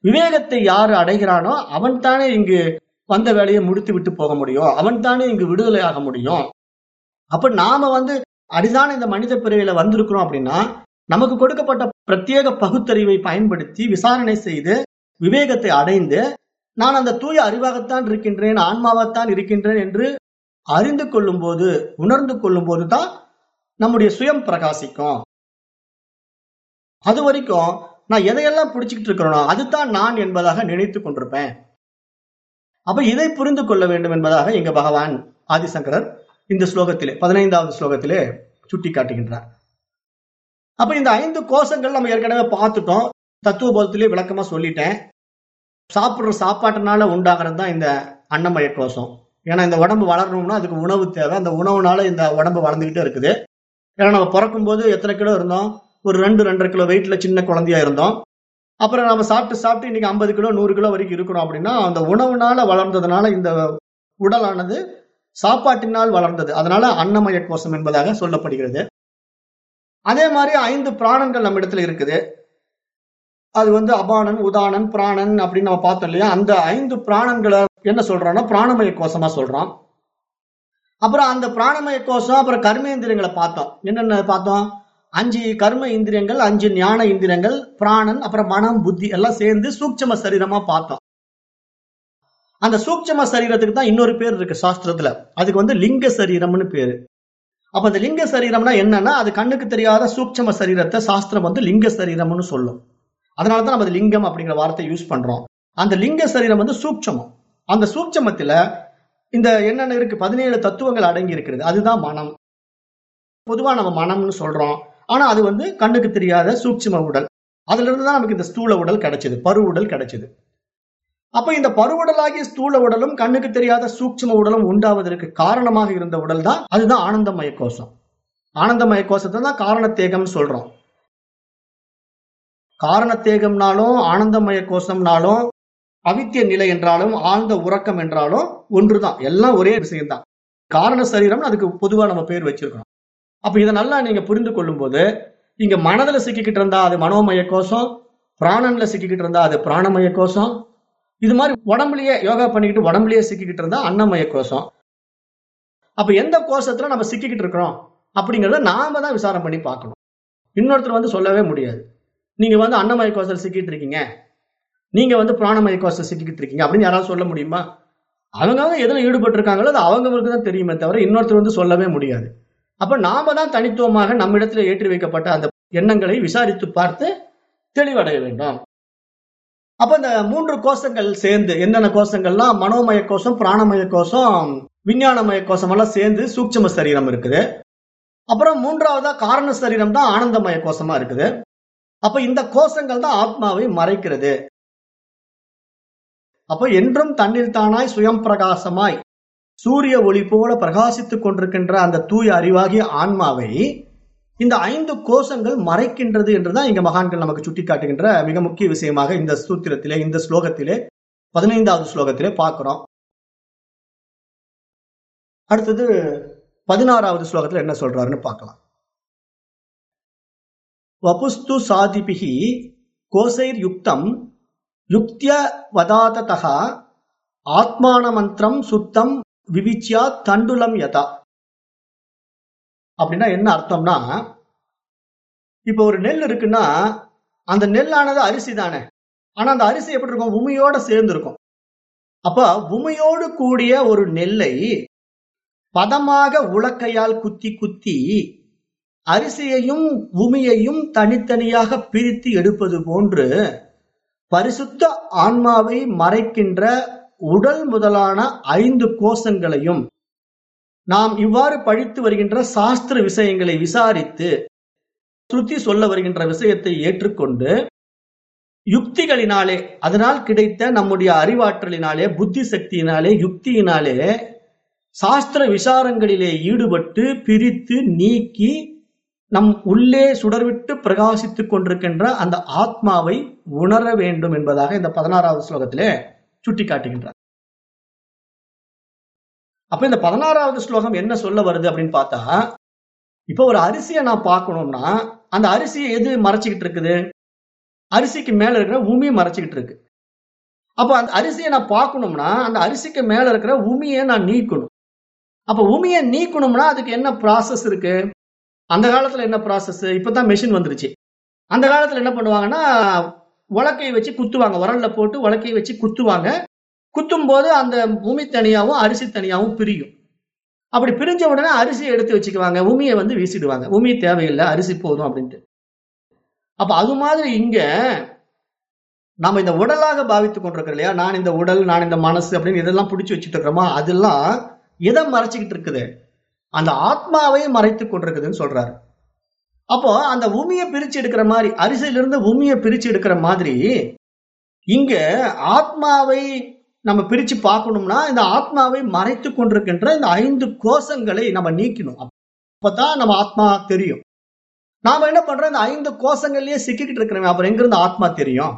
விவேகத்தை யாரு அடைகிறானோ அவன் தானே இங்கு வந்த வேலையை முடித்து விட்டு போக முடியும். அவன் தானே இங்கு விடுதலை ஆக முடியும். அப்ப நாம வந்து அரிதான இந்த மனித பிறவியில வந்திருக்கிறோம் அப்படின்னா நமக்கு கொடுக்கப்பட்ட பிரத்யேக பகுத்தறிவை பயன்படுத்தி விசாரணை செய்து விவேகத்தை அடைந்து நான் அந்த தூய அறிவாகத்தான் இருக்கின்றேன் ஆன்மாவாகத்தான் இருக்கின்றேன் என்று அறிந்து கொள்ளும் போது உணர்ந்து கொள்ளும் போதுதான் நம்முடைய சுயம் பிரகாசிக்கும். அது வரைக்கும் நான் எதையெல்லாம் பிடிச்சிக்கிட்டு இருக்கிறோனோ அதுதான் நான் என்பதாக நினைத்து கொண்டிருப்பேன். அப்ப இதை புரிந்து கொள்ள வேண்டும் என்பதாக எங்க பகவான் ஆதிசங்கரர் இந்த ஸ்லோகத்திலே பதினைந்தாவது ஸ்லோகத்திலே சுட்டி காட்டுகின்றார் அப்ப இந்த ஐந்து கோஷங்கள் நம்ம ஏற்கனவே பார்த்துட்டோம். தத்துவ போதத்திலே விளக்கமா சொல்லிட்டேன். சாப்பிடுற சாப்பாட்டுனால உண்டாகிறது தான் இந்த அன்னமய கோஷம். ஏன்னா இந்த உடம்பு வளரணும்னா அதுக்கு உணவு தேவை. அந்த உணவுனால இந்த உடம்பு வளர்ந்துகிட்டே இருக்குது. ஏன்னா நம்ம பிறக்கும் போது எத்தனை கிலோ இருந்தோம்? ஒரு ரெண்டு ரெண்டரை கிலோ வெயிட்ல சின்ன குழந்தையா இருந்தோம். அப்புறம் நம்ம சாப்பிட்டு சாப்பிட்டு இன்னைக்கு ஐம்பது கிலோ நூறு கிலோ வரைக்கும் இருக்கிறோம் அப்படின்னா அந்த உணவுனால வளர்ந்ததுனால இந்த உடலானது சாப்பாட்டினால் வளர்ந்தது. அதனால அன்னமய கோஷம் என்பதாக சொல்லப்படுகிறது. அதே மாதிரி ஐந்து பிராணங்கள் நம்ம இடத்துல இருக்குது. அது வந்து அபானன் உதானன் பிராணன் அப்படின்னு நம்ம பார்த்தோம் இல்லையா? அந்த ஐந்து பிராணன்களை என்ன சொல்றோம்னா பிராணமய கோஷமா சொல்றோம் அப்புறம் அந்த பிராணமய கோஷம் அப்புறம் கர்ம இந்திரியங்களை பார்த்தோம். என்னென்ன பார்த்தோம்? அஞ்சு கர்ம இந்திரியங்கள் அஞ்சு ஞான இந்திரியங்கள் பிராணன் அப்புறம் மனம் புத்தி எல்லாம் சேர்ந்து சூட்சம சரீரமா பார்த்தோம். அந்த சூக்ஷம சரீரத்துக்கு தான் இன்னொரு பேர் இருக்கு சாஸ்திரத்துல. அதுக்கு வந்து லிங்க சரீரம்னு பேரு. அப்ப அந்த லிங்க சரீரம்னா என்னன்னா அது கண்ணுக்கு தெரியாத சூட்சம சரீரத்தை சாஸ்திரம் வந்து லிங்க சரீரம்னு சொல்லும். அதனாலதான் நம்ம அது லிங்கம் அப்படிங்கிற வார்த்தை யூஸ் பண்றோம். அந்த லிங்க சரீரம் வந்து சூட்சமம் அந்த சூட்சமத்துல இந்த என்னென்ன இருக்கு? பதினேழு தத்துவங்கள் அடங்கி இருக்கிறது. அதுதான் மனம். பொதுவா நம்ம மனம்னு சொல்றோம். ஆனா அது வந்து கண்ணுக்கு தெரியாத சூட்சம உடல். அதுல இருந்து தான் நமக்கு இந்த ஸ்தூல உடல் கிடைச்சது. பரு உடல் கிடைச்சது. அப்ப இந்த பருவுடலாகிய ஸ்தூல உடலும் கண்ணுக்கு தெரியாத சூட்சம உடலும் உண்டாவதற்கு காரணமாக இருந்த உடல் தான் அதுதான் ஆனந்தமய கோஷம் ஆனந்தமய கோஷத்தை தான் காரணத்தேகம்னு சொல்றோம். காரணத்தேகம்னாலும் ஆனந்தமய கோஷம்னாலும் அவித்திய நிலை என்றாலும் ஆழ்ந்த உறக்கம் என்றாலும் ஒன்றுதான். எல்லாம் ஒரே விஷயம்தான். காரண சரீரம் அதுக்கு பொதுவா நம்ம பேர் வச்சிருக்கிறோம். அப்ப இதை நல்லா நீங்க புரிந்து கொள்ளும் போது இங்க மனதுல சிக்கிக்கிட்டு இருந்தா அது மனோமய கோஷம் பிராணன்ல சிக்கிக்கிட்டு இருந்தா அது பிராணமய கோஷம் இது மாதிரி உடம்புலயே யோகா பண்ணிக்கிட்டு உடம்புலயே சிக்கிக்கிட்டு இருந்தா அன்னமய கோஷம். அப்ப எந்த கோஷத்துல நம்ம சிக்கிக்கிட்டு இருக்கிறோம்? அப்படிங்கிறத நாம தான் விசாரம் பண்ணி பார்க்கணும். இன்னொருத்தர் வந்து சொல்லவே முடியாது. நீங்க வந்து அன்னமய கோஷத்தில் சிக்கிட்டு இருக்கீங்க. நீங்க வந்து பிராணமய கோஷத்தில் சிக்கிக்கிட்டு இருக்கீங்க அப்படின்னு யாராவது சொல்ல முடியுமா? அவங்க அவங்க எதுல ஈடுபட்டு இருக்காங்களோ அது அவங்களுக்கு தான் தெரியுமே தவிர இன்னொருத்தர் வந்து சொல்லவே முடியாது. அப்ப நாம தான் தனித்துவமாக நம்மிடத்துல ஏற்றி வைக்கப்பட்ட அந்த எண்ணங்களை விசாரித்து பார்த்து தெளிவடைய வேண்டும். அப்ப இந்த மூன்று கோஷங்கள் சேர்ந்து என்னென்ன கோஷங்கள்லாம் மனோமய கோஷம் பிராணமய கோஷம் விஞ்ஞானமய கோஷம் எல்லாம் சேர்ந்து சூட்சம சரீரம் இருக்குது. அப்புறம் மூன்றாவதா காரண சரீரம் தான் ஆனந்தமய கோஷமா இருக்குது. அப்ப இந்த கோஷங்கள் தான் ஆத்மாவை மறைக்கிறது. அப்ப என்றும் தண்ணீர் தானாய் சுயம் பிரகாசமாய் சூரிய ஒளி போல பிரகாசித்துக் கொண்டிருக்கின்ற அந்த தூய அறிவாகிய ஆன்மாவை இந்த ஐந்து கோஷங்கள் மறைக்கின்றது என்றுதான் இங்க மகான்கள் நமக்கு சுட்டி காட்டுகின்ற மிக முக்கிய விஷயமாக இந்த சூத்திரத்திலே இந்த ஸ்லோகத்திலே பதினைந்தாவது ஸ்லோகத்திலே பார்க்கிறோம். அடுத்தது பதினாறாவது ஸ்லோகத்துல என்ன சொல்றாருன்னு பார்க்கலாம். வபுஸ்து சாதிபிகி கோசைர் யுக்தம் யுக்திய வதாததா ஆத்மான மந்திரம் சுத்தம் விவிச்சியா தண்டுலம் யதா. அப்படின்னா என்ன அர்த்தம்னா இப்ப ஒரு நெல் இருக்குன்னா அந்த நெல்லானது அரிசி தானே. ஆனா அந்த அரிசி எப்படி இருக்கும்? உமையோட சேர்ந்து இருக்கும் அப்ப உமையோடு கூடிய ஒரு நெல்லை பதமாக உலக்கையால் குத்தி குத்தி அரிசியையும் உமியையும் தனித்தனியாக பிரித்து எடுப்பது போன்று பரிசுத்த ஆன்மாவை மறைக்கின்ற உடல் முதலான ஐந்து கோஷங்களையும் நாம் இவ்வாறு பழித்து வருகின்ற சாஸ்திர விஷயங்களை விசாரித்து ஸ்ருதி சொல்ல வருகின்ற விஷயத்தை ஏற்றுக்கொண்டு யுக்திகளினாலே அதனால் கிடைத்த நம்முடைய அறிவாற்றலினாலே புத்தி சக்தியினாலே யுக்தியினாலே சாஸ்திர விசாரங்களிலே ஈடுபட்டு பிரித்து நீக்கி நம் உள்ளே சுடர்விட்டு பிரகாசித்துக் கொண்டிருக்கின்ற அந்த ஆத்மாவை உணர வேண்டும் என்பதாக இந்த பதினாறாவது ஸ்லோகத்திலே சுட்டி காட்டுகின்றார் அப்ப இந்த பதினாறாவது ஸ்லோகம் என்ன சொல்ல வருது அப்படின்னு பார்த்தா இப்ப ஒரு அரிசியை நான் பார்க்கணும்னா அந்த அரிசியை எது மறைச்சிக்கிட்டு இருக்குது? அரிசிக்கு மேல இருக்கிற உமி மறைச்சிக்கிட்டு இருக்கு. அப்ப அந்த அரிசியை நான் பார்க்கணும்னா அந்த அரிசிக்கு மேல இருக்கிற உமியை நான் நீக்கணும். அப்ப உமியை நீக்கணும்னா அதுக்கு என்ன ப்ராசஸ் இருக்கு? அந்த காலத்துல என்ன ப்ராசஸ் இப்பதான் மெஷின் வந்துருச்சு. அந்த காலத்துல என்ன பண்ணுவாங்கன்னா உலக்கையை வச்சு குத்துவாங்க. உரல்ல போட்டு உலக்கையை வச்சு குத்துவாங்க. குத்தும் போது அந்த பூமி தனியாகவும் அரிசி தனியாகவும் பிரியும். அப்படி பிரிஞ்ச உடனே அரிசியை எடுத்து வச்சுக்குவாங்க. உமியை வந்து வீசிடுவாங்க. உமி தேவையில்லை அரிசி போதும் அப்படின்ட்டு. அப்ப அது மாதிரி இங்க நாம இந்த உடலாக பாவித்துக் கொண்டிருக்கிறோம் இல்லையா? நான் இந்த உடல் நான் இந்த மனசு அப்படின்னு இதெல்லாம் பிடிச்சி வச்சுட்டு இருக்கிறோமா? அதெல்லாம் எதை மறைச்சிக்கிட்டு இருக்குது. அந்த ஆத்மாவை மறைத்துக் கொண்டிருக்குதுன்னு சொல்றாரு. அப்போ அந்த உமியை பிரிச்சு எடுக்கிற மாதிரி அரிசியிலிருந்து உமியை பிரிச்சு எடுக்கிற மாதிரி இங்க ஆத்மாவை நம்ம பிரிச்சு பார்க்கணும்னா இந்த ஆத்மாவை மறைத்து கொண்டிருக்கின்ற இந்த ஐந்து கோஷங்களை நம்ம நீக்கணும். அப்பதான் நம்ம ஆத்மா தெரியும். நாம என்ன பண்றோம்? இந்த ஐந்து கோஷங்கள்லயே சிக்கிக்கிட்டு இருக்கிறோம் அப்புறம் எங்க இருந்து ஆத்மா தெரியும்?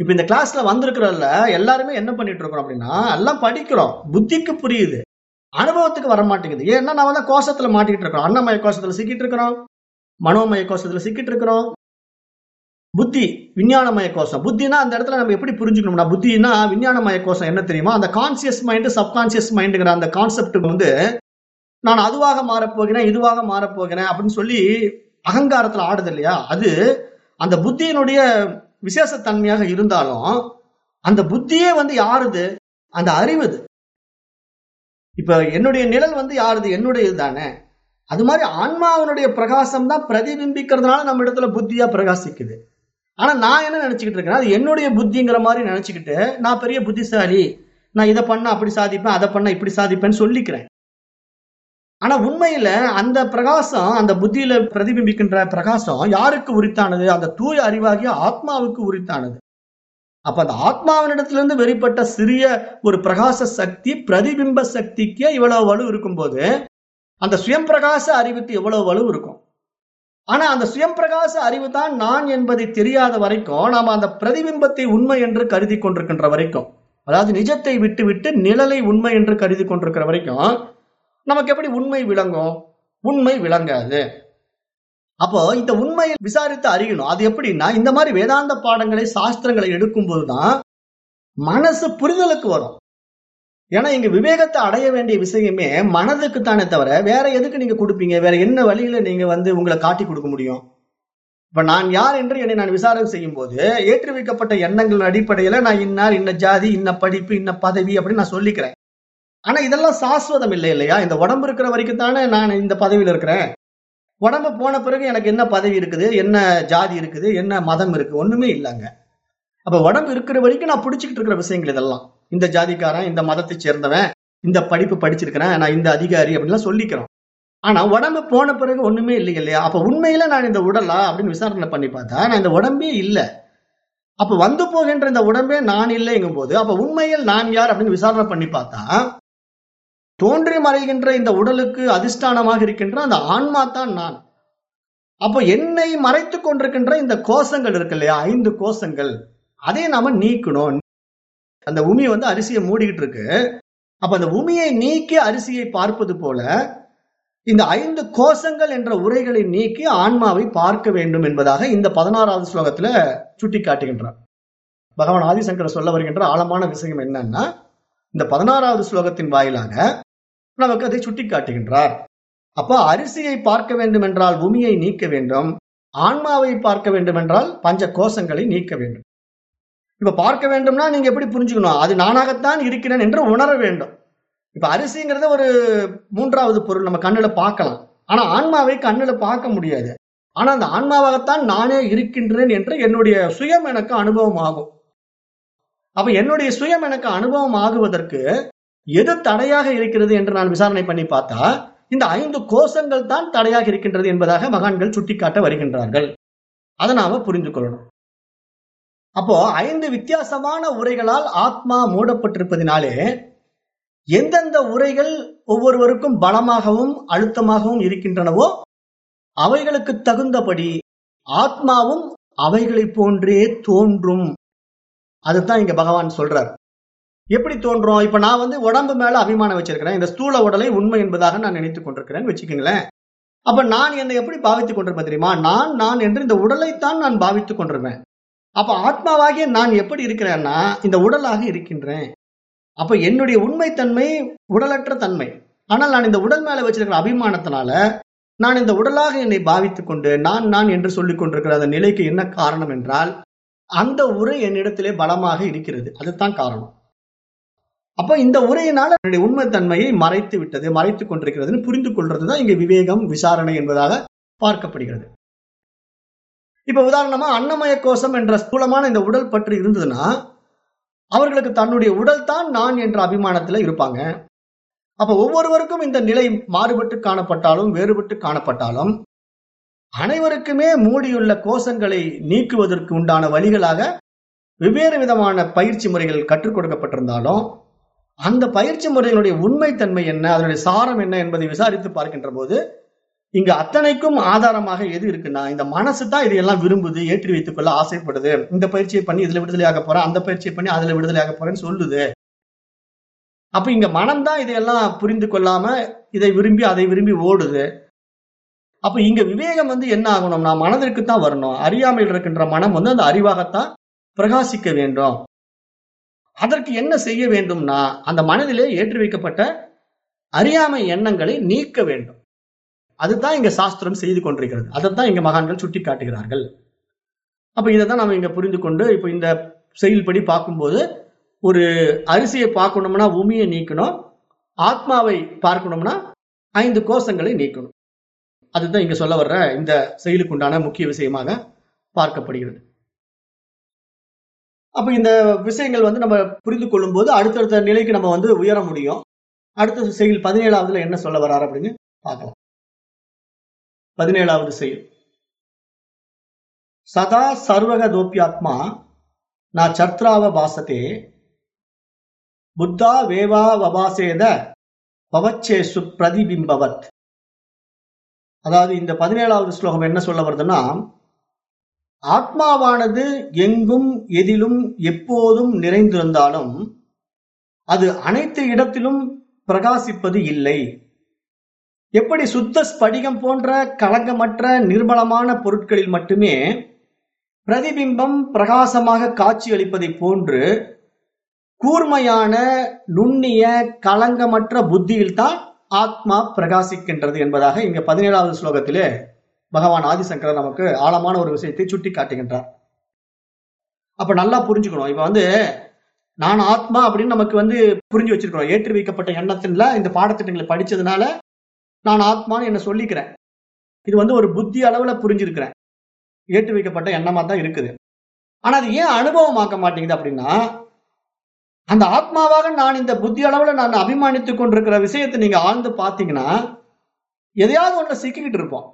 இப்ப இந்த கிளாஸ்ல வந்திருக்கிறதுல எல்லாருமே என்ன பண்ணிட்டு இருக்கோம் அப்படின்னா எல்லாம் படிக்கிறோம். புத்திக்கு புரியுது. அனுபவத்துக்கு வர மாட்டேங்குது. ஏன்னா நம்ம தான் கோஷத்துல மாட்டிக்கிட்டு இருக்கிறோம். அன்னமய கோஷத்துல சிக்கிட்டு இருக்கிறோம். மனோமய கோஷத்துல சிக்கிட்டு இருக்கிறோம். புத்தி விஞ்ஞானமய கோஷம். புத்தினா அந்த இடத்துல நம்ம எப்படி புரிஞ்சுக்கணும்னா புத்தினா விஞ்ஞானமய கோஷம் என்ன தெரியுமா? அந்த கான்சியஸ் மைண்ட் சப்கான்சியஸ் மைண்டுங்கிற அந்த கான்செப்ட் வந்து நான் அதுவாக மாறப்போகிறேன் இதுவாக மாறப்போகிறேன் அப்படின்னு சொல்லி அகங்காரத்துல ஆடுது இல்லையா? அது அந்த புத்தியினுடைய விசேஷத்தன்மையாக இருந்தாலும் அந்த புத்தியே வந்து யாருது? அந்த அறிவுது இப்ப என்னுடைய நிழல் வந்து யாருது? என்னுடையது தானே. அது மாதிரி ஆன்மாவனுடைய பிரகாசம் தான் பிரதிபிம்பிக்கிறதுனால நம்ம இடத்துல புத்தியா பிரகாசிக்குது. ஆனா நான் என்ன நினைச்சுக்கிட்டு இருக்கேன் அது என்னுடைய புத்திங்கிற மாதிரி நினைச்சுக்கிட்டு நான் பெரிய புத்திசாலி நான் இதை பண்ண அப்படி சாதிப்பேன் அதை பண்ண இப்படி சாதிப்பேன்னு சொல்லிக்கிறேன். ஆனா உண்மையில அந்த பிரகாசம் அந்த புத்தியில பிரதிபிம்பிக்கின்ற பிரகாசம் யாருக்கு உரித்தானது? அந்த தூய அறிவாகிய ஆத்மாவுக்கு உரித்தானது. அப்ப அந்த ஆத்மாவினிடத்திலிருந்து வெளிப்பட்ட சிறிய ஒரு பிரகாச சக்தி பிரதிபிம்ப சக்திக்கே இவ்வளவு வலு இருக்கும்போது அந்த சுயம் பிரகாச அறிவுக்கு எவ்வளவு வலு இருக்கும்? ஆனா அந்த சுயம் பிரகாச அறிவு தான் நான் என்பதை தெரியாத வரைக்கும் நாம அந்த பிரதிபிம்பத்தை உண்மை என்று கருதி கொண்டிருக்கின்ற வரைக்கும் அதாவது நிஜத்தை விட்டு விட்டு நிழலை உண்மை என்று கருதி கொண்டிருக்கிற வரைக்கும் நமக்கு எப்படி உண்மை விளங்கும்? உண்மை விளங்காது. அப்போ இந்த உண்மையை விசாரித்து அறியணும். அது எப்படின்னா இந்த மாதிரி வேதாந்த பாடங்களை சாஸ்திரங்களை எடுக்கும் போதுதான் மனசு புரிதலுக்கு வரும். ஏன்னா இங்க விவேகத்தை அடைய வேண்டிய விஷயமே மனதுக்கு தானே தவிர வேற எதுக்கு நீங்க கொடுப்பீங்க? வேற என்ன வழியில நீங்க வந்து உங்களை காட்டி கொடுக்க முடியும்? இப்ப நான் யார் என்று என்னை நான் விசாரணை செய்யும் போது ஏற்றி வைக்கப்பட்ட எண்ணங்களின் அடிப்படையில நான் இன்னார் இன்ன ஜாதி இன்ன படிப்பு இன்ன பதவி அப்படின்னு நான் சொல்லிக்கிறேன். ஆனா இதெல்லாம் சாஸ்வதம் இல்லை இல்லையா? இந்த உடம்பு இருக்கிற வரைக்கும் தானே நான் இந்த பதவியில இருக்கிறேன். உடம்பு போன பிறகு எனக்கு என்ன பதவி இருக்குது? என்ன ஜாதி இருக்குது? என்ன மதம் இருக்கு ஒண்ணுமே இல்லைங்க. அப்ப உடம்பு இருக்கிற வரைக்கும் நான் பிடிச்சிக்கிட்டு இருக்கிற விஷயங்கள் இதெல்லாம். இந்த ஜாதிக்காரன் இந்த மதத்தை சேர்ந்தவன் இந்த படிப்பு படிச்சிருக்கிறேன் நான் இந்த அதிகாரி அப்படின்லாம் சொல்லிக்கிறோம். ஆனா உடம்பு போன பிறகு ஒண்ணுமே இல்லைங்க இல்லையா? அப்ப உண்மையில நான் இந்த உடலா அப்படின்னு விசாரணை பண்ணி பார்த்தா நான் இந்த உடம்பே இல்லை. அப்ப வந்து போகின்ற இந்த உடம்பே நான் இல்லைங்கும் போது அப்ப உண்மையில் நான் யார் அப்படின்னு விசாரணை பண்ணி பார்த்தா தோன்றி மறைகின்ற இந்த உடலுக்கு அதிஷ்டானமாக இருக்கின்ற அந்த ஆன்மா தான் நான். அப்போ என்னை மறைத்து கொண்டிருக்கின்ற இந்த கோஷங்கள் இருக்கு இல்லையா? ஐந்து கோஷங்கள். அதை நாம நீக்கணும். அந்த உமி வந்து அரிசியை மூடிக்கிட்டு இருக்கு. அப்ப அந்த உமியை நீக்கி அரிசியை பார்ப்பது போல இந்த ஐந்து கோஷங்கள் என்ற உரைகளை நீக்கி ஆன்மாவை பார்க்க வேண்டும் என்பதாக இந்த பதினாறாவது ஸ்லோகத்துல சுட்டி காட்டுகின்றார் பகவான் ஆதிசங்கர் சொல்ல வருகின்ற ஆழமான விஷயம் என்னன்னா இந்த பதினாறாவது ஸ்லோகத்தின் வாயிலாக நமக்கு அதை சுட்டி காட்டுகின்றார் அப்போ அரிசியை பார்க்க வேண்டும் என்றால் பூமியை நீக்க வேண்டும் ஆன்மாவை பார்க்க வேண்டும் என்றால் பஞ்ச கோஷங்களை நீக்க வேண்டும். இப்ப பார்க்க வேண்டும்னா நீங்க எப்படி புரிஞ்சுக்கணும்? அது நானாகத்தான் இருக்கிறேன் என்று உணர வேண்டும். இப்ப அரிசிங்கிறத ஒரு மூன்றாவது பொருள். நம்ம கண்ணுல பார்க்கலாம். ஆனா ஆன்மாவை கண்ணுல பார்க்க முடியாது. ஆனா அந்த ஆன்மாவாகத்தான் நானே இருக்கின்றேன் என்று என்னுடைய சுயம் எனக்கு அனுபவம் ஆகும் அப்ப என்னுடைய சுயம் எனக்கு அனுபவம் ஆகுவதற்கு எது தடையாக இருக்கிறது என்று நான் விசாரணை பண்ணி பார்த்தா இந்த ஐந்து கோஷங்கள் தான் தடையாக இருக்கின்றது என்பதாக மகான்கள் சுட்டிக்காட்ட வருகின்றார்கள். அதை நாம புரிந்து கொள்ளணும் அப்போ ஐந்து வித்தியாசமான உரைகளால் ஆத்மா மூடப்பட்டிருப்பதினாலே எந்தெந்த உரைகள் ஒவ்வொருவருக்கும் பலமாகவும் அழுத்தமாகவும் இருக்கின்றனவோ அவைகளுக்கு தகுந்தபடி ஆத்மாவும் அவைகளை போன்றே தோன்றும். அதுதான் இங்க பகவான் சொல்றார். எப்படி தோன்றும்? இப்ப நான் வந்து உடம்பு மேல அபிமானம் வச்சிருக்கிறேன். இந்த ஸ்தூல உடலை உண்மை என்பதாக நான் நினைத்துக் கொண்டிருக்கிறேன் வச்சுக்கோங்களேன். அப்ப நான் என்னை எப்படி பாவித்துக் கொண்டிருப்பேன் தெரியுமா? நான் நான் என்று இந்த உடலைத்தான் நான் பாவித்துக் கொண்டிருப்பேன். அப்ப ஆத்மாவாகிய நான் எப்படி இருக்கிறேன்னா இந்த உடலாக இருக்கின்றேன். அப்ப என்னுடைய உண்மைத்தன்மை உடலற்ற தன்மை. ஆனால் நான் இந்த உடல் மேல வச்சிருக்கிற அபிமானத்தினால நான் இந்த உடலாக என்னை பாவித்துக் கொண்டு நான் நான் என்று சொல்லிக் கொண்டிருக்கிற அந்த நிலைக்கு என்ன காரணம் என்றால் அந்த உரை என்னிடத்திலே பலமாக இருக்கிறது. அதுதான் காரணம். அப்ப இந்த உரையினால் என்னுடைய உண்மைத்தன்மையை மறைத்து விட்டது மறைத்துக் கொண்டிருக்கிறதுன்னு புரிந்து கொள்றதுதான் இங்க விவேகம் விசாரணை என்பதாக பார்க்கப்படுகிறது. இப்ப உதாரணமா அன்னமய கோஷம் என்ற ஸ்தூலமான இந்த உடல் பற்றி இருந்ததுன்னா அவர்களுக்கு தன்னுடைய உடல் தான் நான் என்ற அபிமானத்துல இருப்பாங்க. அப்ப ஒவ்வொருவருக்கும் இந்த நிலை மாறுபட்டு காணப்பட்டாலும் வேறுபட்டு காணப்பட்டாலும் அனைவருக்குமே மூடியுள்ள கோஷங்களை நீக்குவதற்கு உண்டான வழிகளாக வெவ்வேறு விதமான பயிற்சி முறைகள் கற்றுக் கொடுக்கப்பட்டிருந்தாலும் அந்த பயிற்சி முறைகளுடைய உண்மைத்தன்மை என்ன அதனுடைய சாரம் என்ன என்பதை விசாரித்து பார்க்கின்ற போது இங்க அத்தனைக்கும் ஆதாரமாக எது இருக்குன்னா இந்த மனசு தான் இதையெல்லாம் விரும்புது ஏற்றி வைத்துக் கொள்ள ஆசைப்படுது. இந்த பயிற்சியை பண்ணி இதுல விடுதலையாக போறேன் அந்த பயிற்சியை பண்ணி அதுல விடுதலையாக போறேன்னு சொல்லுது. அப்ப இங்க மனம் தான் இதையெல்லாம் புரிந்து கொள்ளாம இதை விரும்பி அதை விரும்பி ஓடுது. அப்ப இங்க விவேகம் வந்து என்ன ஆகணும்னா மனதிற்கு தான் வரணும். அறியாமையில் இருக்கின்ற மனம் வந்து அந்த அறிவாகத்தான் பிரகாசிக்க வேண்டும். அதற்கு என்ன செய்ய வேண்டும்னா அந்த மனதிலே ஏற்றி வைக்கப்பட்ட அறியாமை எண்ணங்களை நீக்க வேண்டும். அதுதான் இங்க சாஸ்திரம் செய்து கொண்டிருக்கிறது. அதைத்தான் இங்க மகான்கள் சுட்டி காட்டுகிறார்கள் அப்ப இதை தான் நம்ம இங்க புரிந்து கொண்டு இப்ப இந்த செயல்படி பார்க்கும்போது ஒரு அரிசியை பார்க்கணும்னா உமியை நீக்கணும் ஆத்மாவை பார்க்கணும்னா ஐந்து கோஷங்களை நீக்கணும். அதுதான் இங்க சொல்ல வர்ற இந்த செயலுக்கு உண்டான முக்கிய விஷயமாக பார்க்கப்படுகிறது. அப்ப இந்த விஷயங்கள் வந்து நம்ம புரிந்து கொள்ளும் போது அடுத்தடுத்த நிலைக்கு நம்ம வந்து உயர முடியும். அடுத்த செயல் பதினேழாவதுல என்ன சொல்ல வர்றாரு அப்படின்னு பார்க்கலாம். பதினேழாவது செயல். சதா சர்வக தோப்பியாத்மா நா சத்ராவ பாசத்தே புத்தா வேவா வபாசேத பவச்சேசு பிரதிபிம்பவத். அதாவது இந்த பதினேழாவது ஸ்லோகம் என்ன சொல்ல வருதுன்னா ஆத்மாவானது எங்கும் எதிலும் எப்போதும் நிறைந்திருந்தாலும் அது அனைத்து இடத்திலும் பிரகாசிப்பது இல்லை. எப்படி சுத்த ஸ்படிகம் போன்ற கலங்கமற்ற நிர்மலமான பொருட்களில் மட்டுமே பிரதிபிம்பம் பிரகாசமாக காட்சியளிப்பதை போன்று கூர்மையான நுண்ணிய கலங்கமற்ற புத்தியில் தான் ஆத்மா பிரகாசிக்கின்றது என்பதாக இங்க பதினேழாவது ஸ்லோகத்திலே பகவான் ஆதிசங்கரர் நமக்கு ஆழமான ஒரு விஷயத்தை சுட்டி காட்டுகின்றார் அப்ப நல்லா புரிஞ்சுக்கணும். இப்ப வந்து நான் ஆத்மா அப்படின்னு நமக்கு வந்து புரிஞ்சு வச்சிருக்கிறோம். ஏற்றி வைக்கப்பட்ட எண்ணத்துல இந்த பாடத்திட்டங்களை படிச்சதுனால நான் ஆத்மான்னு என்ன சொல்லிக்கிறேன். இது வந்து ஒரு புத்தி அளவுல புரிஞ்சிருக்கிறேன். ஏற்று வைக்கப்பட்ட எண்ணமா தான் இருக்குது. ஆனா அது ஏன் அனுபவமாக்க மாட்டேங்குது அப்படின்னா அந்த ஆத்மாவாக நான் இந்த புத்தி அளவுல நான் அபிமானித்துக் கொண்டிருக்கிற விஷயத்தை நீங்க ஆழ்ந்து பாத்தீங்கன்னா எதையாவது ஒன்றை சிக்கிக்கிட்டு இருப்போம்.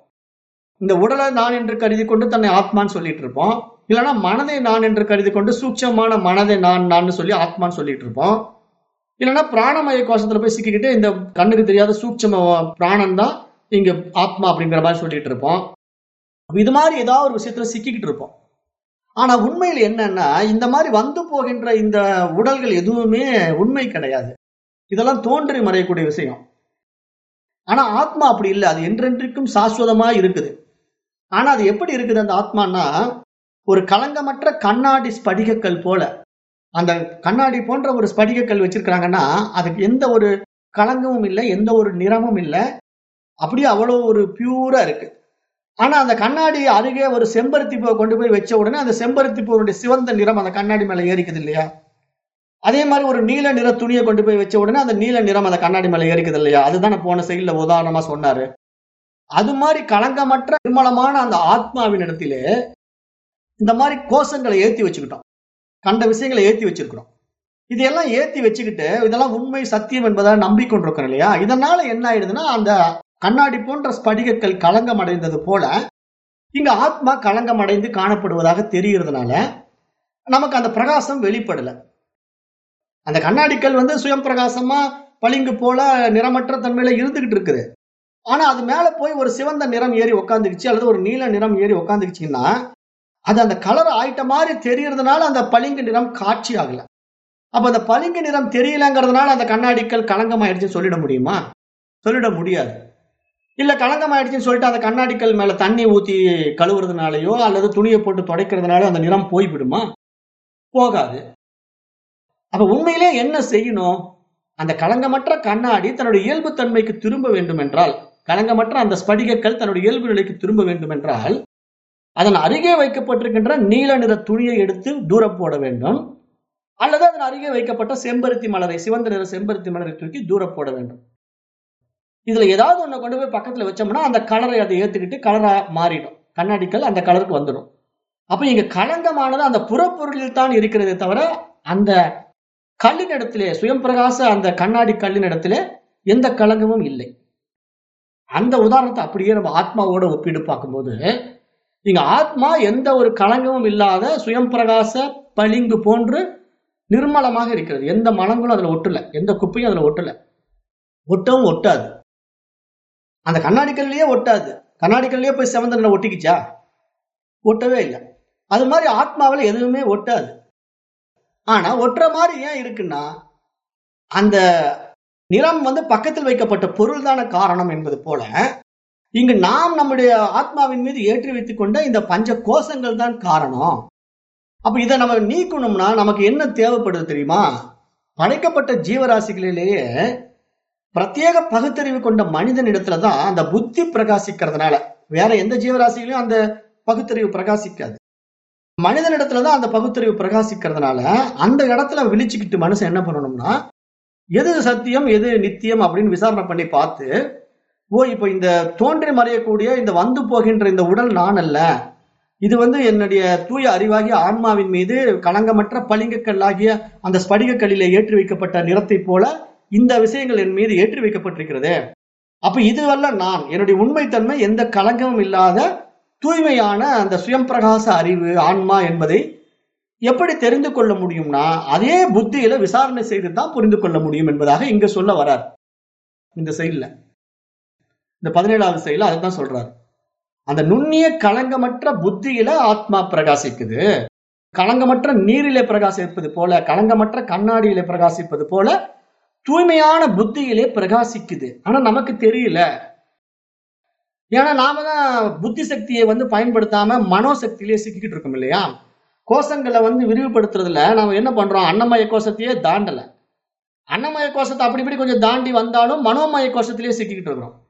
இந்த உடலை நான் என்று கருதி கொண்டு தன்னை ஆத்மான்னு சொல்லிட்டு இருப்போம். இல்லைன்னா மனதை நான் என்று கருதி கொண்டு சூட்சமான மனதை நான் நான் சொல்லி ஆத்மான்னு சொல்லிட்டு இருப்போம். இல்லைன்னா பிராணமய கோஷத்துல போய் சிக்கிக்கிட்டு இந்த கண்ணுக்கு தெரியாத சூட்சம பிராணம் தான் இங்க ஆத்மா அப்படிங்கிற மாதிரி சொல்லிட்டு இருப்போம். இது மாதிரி ஏதாவது ஒரு விஷயத்துல சிக்கிக்கிட்டு இருப்போம். ஆனா உண்மையில் என்னன்னா இந்த மாதிரி வந்து போகின்ற இந்த உடல்கள் எதுவுமே உண்மை கிடையாது. இதெல்லாம் தோன்றி மறையக்கூடிய விஷயம். ஆனா ஆத்மா அப்படி இல்லை. அது என்றென்றைக்கும் சாஸ்வதமா இருக்குது. ஆனா அது எப்படி இருக்குது அந்த ஆத்மானா ஒரு களங்கமற்ற கண்ணாடி ஸ்படிகக்கல் போல. அந்த கண்ணாடி போன்ற ஒரு ஸ்படிகக்கல் வச்சிருக்கிறாங்கன்னா அதுக்கு எந்த ஒரு கலங்கமும் இல்லை எந்த ஒரு நிறமும் இல்லை. அப்படியே அவ்வளோ ஒரு பியூரா இருக்கு. ஆனா அந்த கண்ணாடி அருகே ஒரு செம்பருத்தி பூவை கொண்டு போய் வச்ச உடனே அந்த செம்பருத்தி பூவனுடைய சிவந்த நிறம் அந்த கண்ணாடி மேல ஏறிக்குது இல்லையா? அதே மாதிரி ஒரு நீல நிற துணியை கொண்டு போய் வச்ச உடனே அந்த நீல நிறம் அந்த கண்ணாடி மேல ஏறிக்குது இல்லையா? அதுதான் போன செயலில் உதாரணமா சொன்னாரு. அது மாதிரி களங்கமற்ற நிர்மலமான அந்த ஆத்மாவின் இடத்திலே இந்த மாதிரி கோஷங்களை ஏத்தி வச்சுக்கிட்டோம். கண்ட விஷயங்களை ஏத்தி வச்சிருக்கிறோம். இதையெல்லாம் ஏத்தி வச்சுக்கிட்டு இதெல்லாம் உண்மை சத்தியம் என்பதை நம்பிக்கொண்டிருக்கிறோம் இல்லையா? இதனால என்ன ஆயிடுதுன்னா அந்த கண்ணாடி போன்ற ஸ்படிகற்கள் களங்கம் அடைந்தது போல இங்க ஆத்மா களங்கம் அடைந்து காணப்படுவதாக தெரிகிறதுனால நமக்கு அந்த பிரகாசம் வெளிப்படல. அந்த கண்ணாடிக்கல் வந்து சுயம் பிரகாசமா பளிங்கு போல நிறமற்ற தன்மையில இருந்துகிட்டு இருக்குது. ஆனா அது மேல போய் ஒரு சிவந்த நிறம் ஏறி உக்காந்துக்குச்சு அல்லது ஒரு நீல நிறம் ஏறி உக்காந்துக்குச்சுன்னா அது அந்த கலர் ஆயிட்ட மாதிரி தெரியறதுனால அந்த பளிங்கு நிறம் காட்சி ஆகல. அப்ப அந்த பளிங்கு நிறம் தெரியலங்கிறதுனால அந்த கண்ணாடிக்கள் கலங்கமாயிடுச்சுன்னு சொல்லிட முடியுமா? சொல்லிட முடியாது. இல்ல களங்கம் ஆயிடுச்சுன்னு சொல்லிட்டு அந்த கண்ணாடிக்கள் மேல தண்ணி ஊத்தி கழுவுறதுனாலயோ அல்லது துணியை போட்டு துடைக்கிறதுனாலயோ அந்த நிறம் போய்விடுமா? போகாது. அப்ப உண்மையிலே என்ன செய்யணும்? அந்த களங்கமற்ற கண்ணாடி தன்னுடைய இயல்பு தன்மைக்கு திரும்ப வேண்டும் என்றால் களங்கமற்ற அந்த ஸ்படிகக்கல் தன்னுடைய இயல்பு நிலைக்கு திரும்ப வேண்டும் என்றால் அதன் அருகே வைக்கப்பட்டிருக்கின்ற நீல நிற துணியை எடுத்து தூரம் போட வேண்டும். அல்லது அதன் அருகே வைக்கப்பட்ட செம்பருத்தி மலரை சிவந்த நிற செம்பருத்தி மலரை தூக்கி தூரம் போட வேண்டும். இதுல ஏதாவது ஒண்ணு கொண்டு போய் பக்கத்துல வச்சோம்னா அந்த கலரை அதை ஏத்துக்கிட்டு கலரா மாறிடும். கண்ணாடிக்கல் அந்த கலருக்கு வந்துடும். அப்ப இங்க களங்கமானது அந்த புறப்பொருளில் தான் இருக்கிறதே தவிர அந்த கல்லின் இடத்திலே சுயம் பிரகாச அந்த கண்ணாடி கல்லின் இடத்திலே எந்த களங்கமும் இல்லை. அந்த உதாரணத்தை அப்படியே நம்ம ஆத்மாவோட ஒப்பிட்டு பார்க்கும்போது இங்க ஆத்மா எந்த ஒரு களங்கமும் இல்லாத சுயம் பிரகாச பளிங்கு போன்று நிர்மலமாக இருக்கிறது. எந்த மலங்களும் அதுல ஒட்டல. எந்த குப்பையும் அதுல ஒட்டல. ஒட்டவும் ஒட்டாது. அந்த கண்ணாடிக்கல்லையே ஒட்டாது. கண்ணாடிக்கல்லையே போய் செவந்த ஒட்டிக்கிச்சா? ஒட்டவே இல்லை. அது மாதிரி ஆத்மாவில் எதுவுமே ஒட்டாது. ஆனா ஒட்டுற மாதிரி ஏன் இருக்குன்னா அந்த நிறம் வந்து பக்கத்தில் வைக்கப்பட்ட பொருள் தான காரணம் என்பது போல இங்கு நாம் நம்முடைய ஆத்மாவின் மீது ஏற்றி வைத்துக் கொண்ட இந்த பஞ்ச கோஷங்கள் தான் காரணம். அப்ப இதை நம்ம நீக்கணும்னா நமக்கு என்ன தேவைப்படுது தெரியுமா? படைக்கப்பட்ட ஜீவராசிகளிலேயே பிரத்யேக பகுத்தறிவு கொண்ட மனிதனிடத்துல தான் அந்த புத்தி பிரகாசிக்கிறதுனால வேற எந்த ஜீவராசிகளையும் அந்த பகுத்தறிவு பிரகாசிக்காது. மனிதனிடத்துல தான் அந்த பகுத்தறிவு பிரகாசிக்கிறதுனால அந்த இடத்துல விழிச்சுக்கிட்டு மனுஷன் என்ன பண்ணணும்னா எது சத்தியம் எது நித்தியம் அப்படின்னு விசாரணை பண்ணி பார்த்து ஓ இப்போ இந்த தோன்றி மறையக்கூடிய இந்த வந்து போகின்ற இந்த உடல் நான் அல்ல இது வந்து என்னுடைய தூய அறிவாகிய ஆன்மாவின் மீது களங்கமற்ற பளிங்கக்கல்லாகிய அந்த ஸ்படிகக்கல்லிலே ஏற்றி வைக்கப்பட்ட நிறத்தை போல இந்த விஷயங்கள் என் மீது ஏற்றி வைக்கப்பட்டிருக்கிறது. அப்ப இதுவல்ல நான் என்னுடைய உண்மைத்தன்மை எந்த களங்கமும் இல்லாத தூய்மையான அந்த சுயம் பிரகாச அறிவு ஆன்மா என்பதை எப்படி தெரிந்து கொள்ள முடியும்னா அதே புத்தியில விசாரணை செய்து தான் புரிந்து கொள்ள முடியும் என்பதாக இங்க சொல்ல வரார். இந்த செயல்ல. இந்த பதினேழாவது செயல அதுதான் சொல்றாரு. அந்த நுண்ணிய களங்கமற்ற புத்தியில ஆத்மா பிரகாசிக்குது. களங்கமற்ற நீரிலே பிரகாசிப்பது போல களங்கமற்ற கண்ணாடியிலே பிரகாசிப்பது போல தூய்மையான புத்தியிலே பிரகாசிக்குது. ஆனா நமக்கு தெரியல. ஏன்னா நாம தான் புத்தி சக்தியை வந்து பயன்படுத்தாம மனோசக்தியிலே சிக்கிக்கிட்டு இருக்கோம் இல்லையா? கோஷங்களை வந்து விரிவுபடுத்துறதுல நாம என்ன பண்றோம்? அன்னமய கோஷத்தையே தாண்டல. அன்னமய கோஷத்தை அப்படி இப்படி கொஞ்சம் தாண்டி வந்தாலும் மனோமய கோஷத்திலேயே சிக்கிக்கிட்டு இருக்கிறோம்.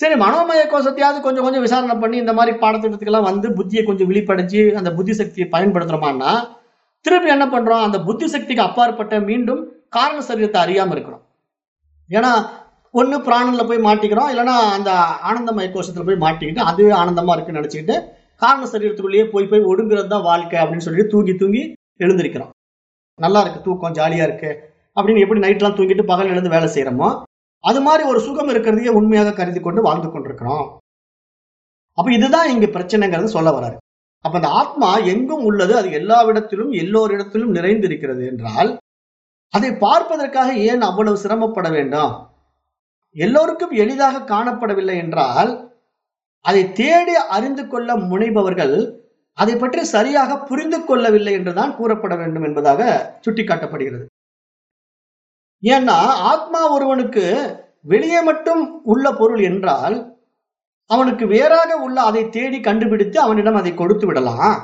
சரி மனோமய கோஷத்தையாவது கொஞ்சம் கொஞ்சம் விசாரணை பண்ணி இந்த மாதிரி பாடத்திட்டத்துக்கெல்லாம் வந்து புத்தியை கொஞ்சம் விழிப்படைஞ்சு அந்த புத்தி சக்தியை பயன்படுத்துறோமான்னா திருப்பி என்ன பண்றோம்? அந்த புத்தி சக்திக்கு அப்பாற்பட்ட மீண்டும் காரண சரீரத்தை அறியாம இருக்கிறோம் ஏன்னா ஒன்று பிராணன்ல போய் மாட்டிக்கிறோம் இல்லைன்னா அந்த ஆனந்தமய கோஷத்துல போய் மாட்டிக்கிட்டு அதுவே ஆனந்தமா இருக்குன்னு நினைச்சுக்கிட்டு காரண சரீரத்துக்குள்ளேயே போய் போய் ஒடுங்குறது தான் வாழ்க்கை அப்படின்னு சொல்லிட்டு தூங்கி தூங்கி எழுந்திருக்கிறோம். நல்லா இருக்கு தூக்கம் ஜாலியா இருக்கு. அப்படின்னு எப்படி நைட்லாம் தூங்கிட்டு பகல் எழுந்து வேலை செய்யறோமோ அது மாதிரி ஒரு சுகம் இருக்கிறதையே உண்மையாக கருதி கொண்டு வாழ்ந்து கொண்டிருக்கிறோம். அப்ப இதுதான் இங்க பிரச்சனைங்கிறது சொல்ல வராரு. அப்ப அந்த ஆத்மா எங்கும் உள்ளது அது எல்லாவிடத்திலும் எல்லோரிடத்திலும் நிறைந்திருக்கிறது என்றால் அதை பார்ப்பதற்காக ஏன் அவ்வளவு சிரமப்பட வேண்டும்? எல்லோருக்கும் எளிதாக காணப்படவில்லை என்றால் அதை தேடி அறிந்து கொள்ள முனைபவர்கள் அதை பற்றி சரியாக புரிந்து கொள்ளவில்லை என்றுதான் கூறப்பட வேண்டும் என்பதாக சுட்டிக்காட்டப்படுகிறது. ஏன்னா ஆத்மா ஒருவனுக்கு வெளியே மட்டும் உள்ள பொருள் என்றால் அவனுக்கு வேறாக உள்ள அதை தேடி கண்டுபிடித்து அவனிடம் அதை கொடுத்து விடலாம்.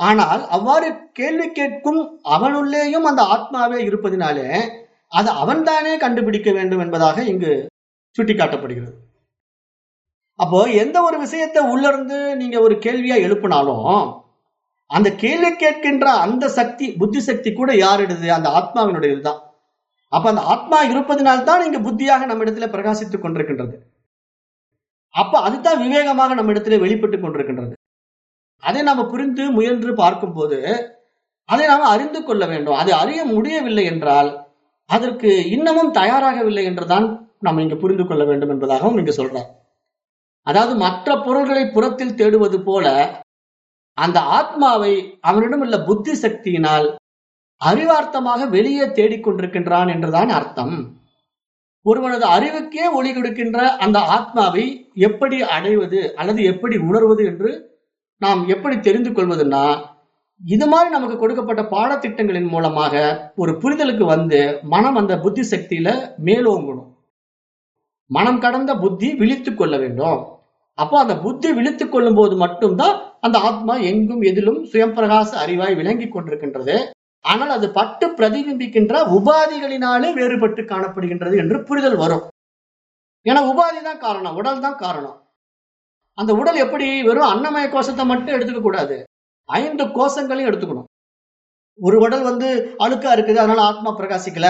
ஆனால் அவ்வாறு கேள்வி கேட்கும் அவனுள்ளேயும் அந்த ஆத்மாவே இருப்பதினாலே அது அவன்தானே கண்டுபிடிக்க வேண்டும் என்பதாக இங்கு சுட்டிக்காட்டப்படுகிறது. அப்போ எந்த ஒரு விஷயத்தை உள்ள இருந்து நீங்க ஒரு கேள்வியா எழுப்பினாலும் அந்த கேள்வி கேட்கின்ற அந்த சக்தி புத்தி சக்தி கூட யாருடையது அந்த ஆத்மாவினுடையது தான். அப்ப அந்த ஆத்மா இருப்பதனால்தான் இங்க புத்தியாக நம்ம இடத்துல பிரகாசித்துக் கொண்டிருக்கின்றது. அப்ப அதுதான் விவேகமாக நம்ம இடத்துல வெளிப்பட்டு கொண்டிருக்கின்றது. அதை நாம புரிந்து முயன்று பார்க்கும்போது அதை நாம அறிந்து கொள்ள வேண்டும். அதை அறிய முடியவில்லை என்றால் அதற்கு இன்னமும் தயாராகவில்லை என்றுதான் நாம் இங்கு புரிந்து கொள்ள வேண்டும் என்பதாகவும் இங்கு சொல்றார். அதாவது மற்ற பொருள்களை புறத்தில் தேடுவது போல அந்த ஆத்மாவை அவனிடம் உள்ள புத்தி சக்தியினால் அறிவார்த்தமாக வெளியே தேடிக்கொண்டிருக்கின்றான் என்றுதான் அர்த்தம். ஒருவனது அறிவுக்கே ஒளி கொடுக்கின்ற அந்த ஆத்மாவை எப்படி அடைவது அல்லது எப்படி உணர்வது என்று நாம் எப்படி தெரிந்து கொள்வதுன்னா இது மாதிரி நமக்கு கொடுக்கப்பட்ட பாடத்திட்டங்களின் மூலமாக ஒரு புரிதலுக்கு வந்து மனம் அந்த புத்தி சக்தியில மேலோங்கணும். மனம் கடந்த புத்தி விழித்து கொள்ள வேண்டும். அப்போ அந்த புத்தி விழித்து கொள்ளும் போது மட்டும்தான் அந்த ஆத்மா எங்கும் எதிலும் சுயம்பிரகாச அறிவாய் விளங்கி கொண்டிருக்கின்றது. ஆனால் அது பட்டு பிரதிபிம்பிக்கின்ற உபாதிகளினாலே வேறுபட்டு காணப்படுகின்றது என்று புரிதல் வரும். ஏன்னா உபாதி தான் காரணம் உடல் தான் காரணம். அந்த உடல் எப்படி வெறும் அன்னமய கோஷத்தை மட்டும் எடுத்துக்க கூடாது ஐந்து கோஷங்களையும் எடுத்துக்கணும். ஒரு உடல் வந்து அழுக்கா இருக்குது அதனால ஆத்மா பிரகாசிக்கல.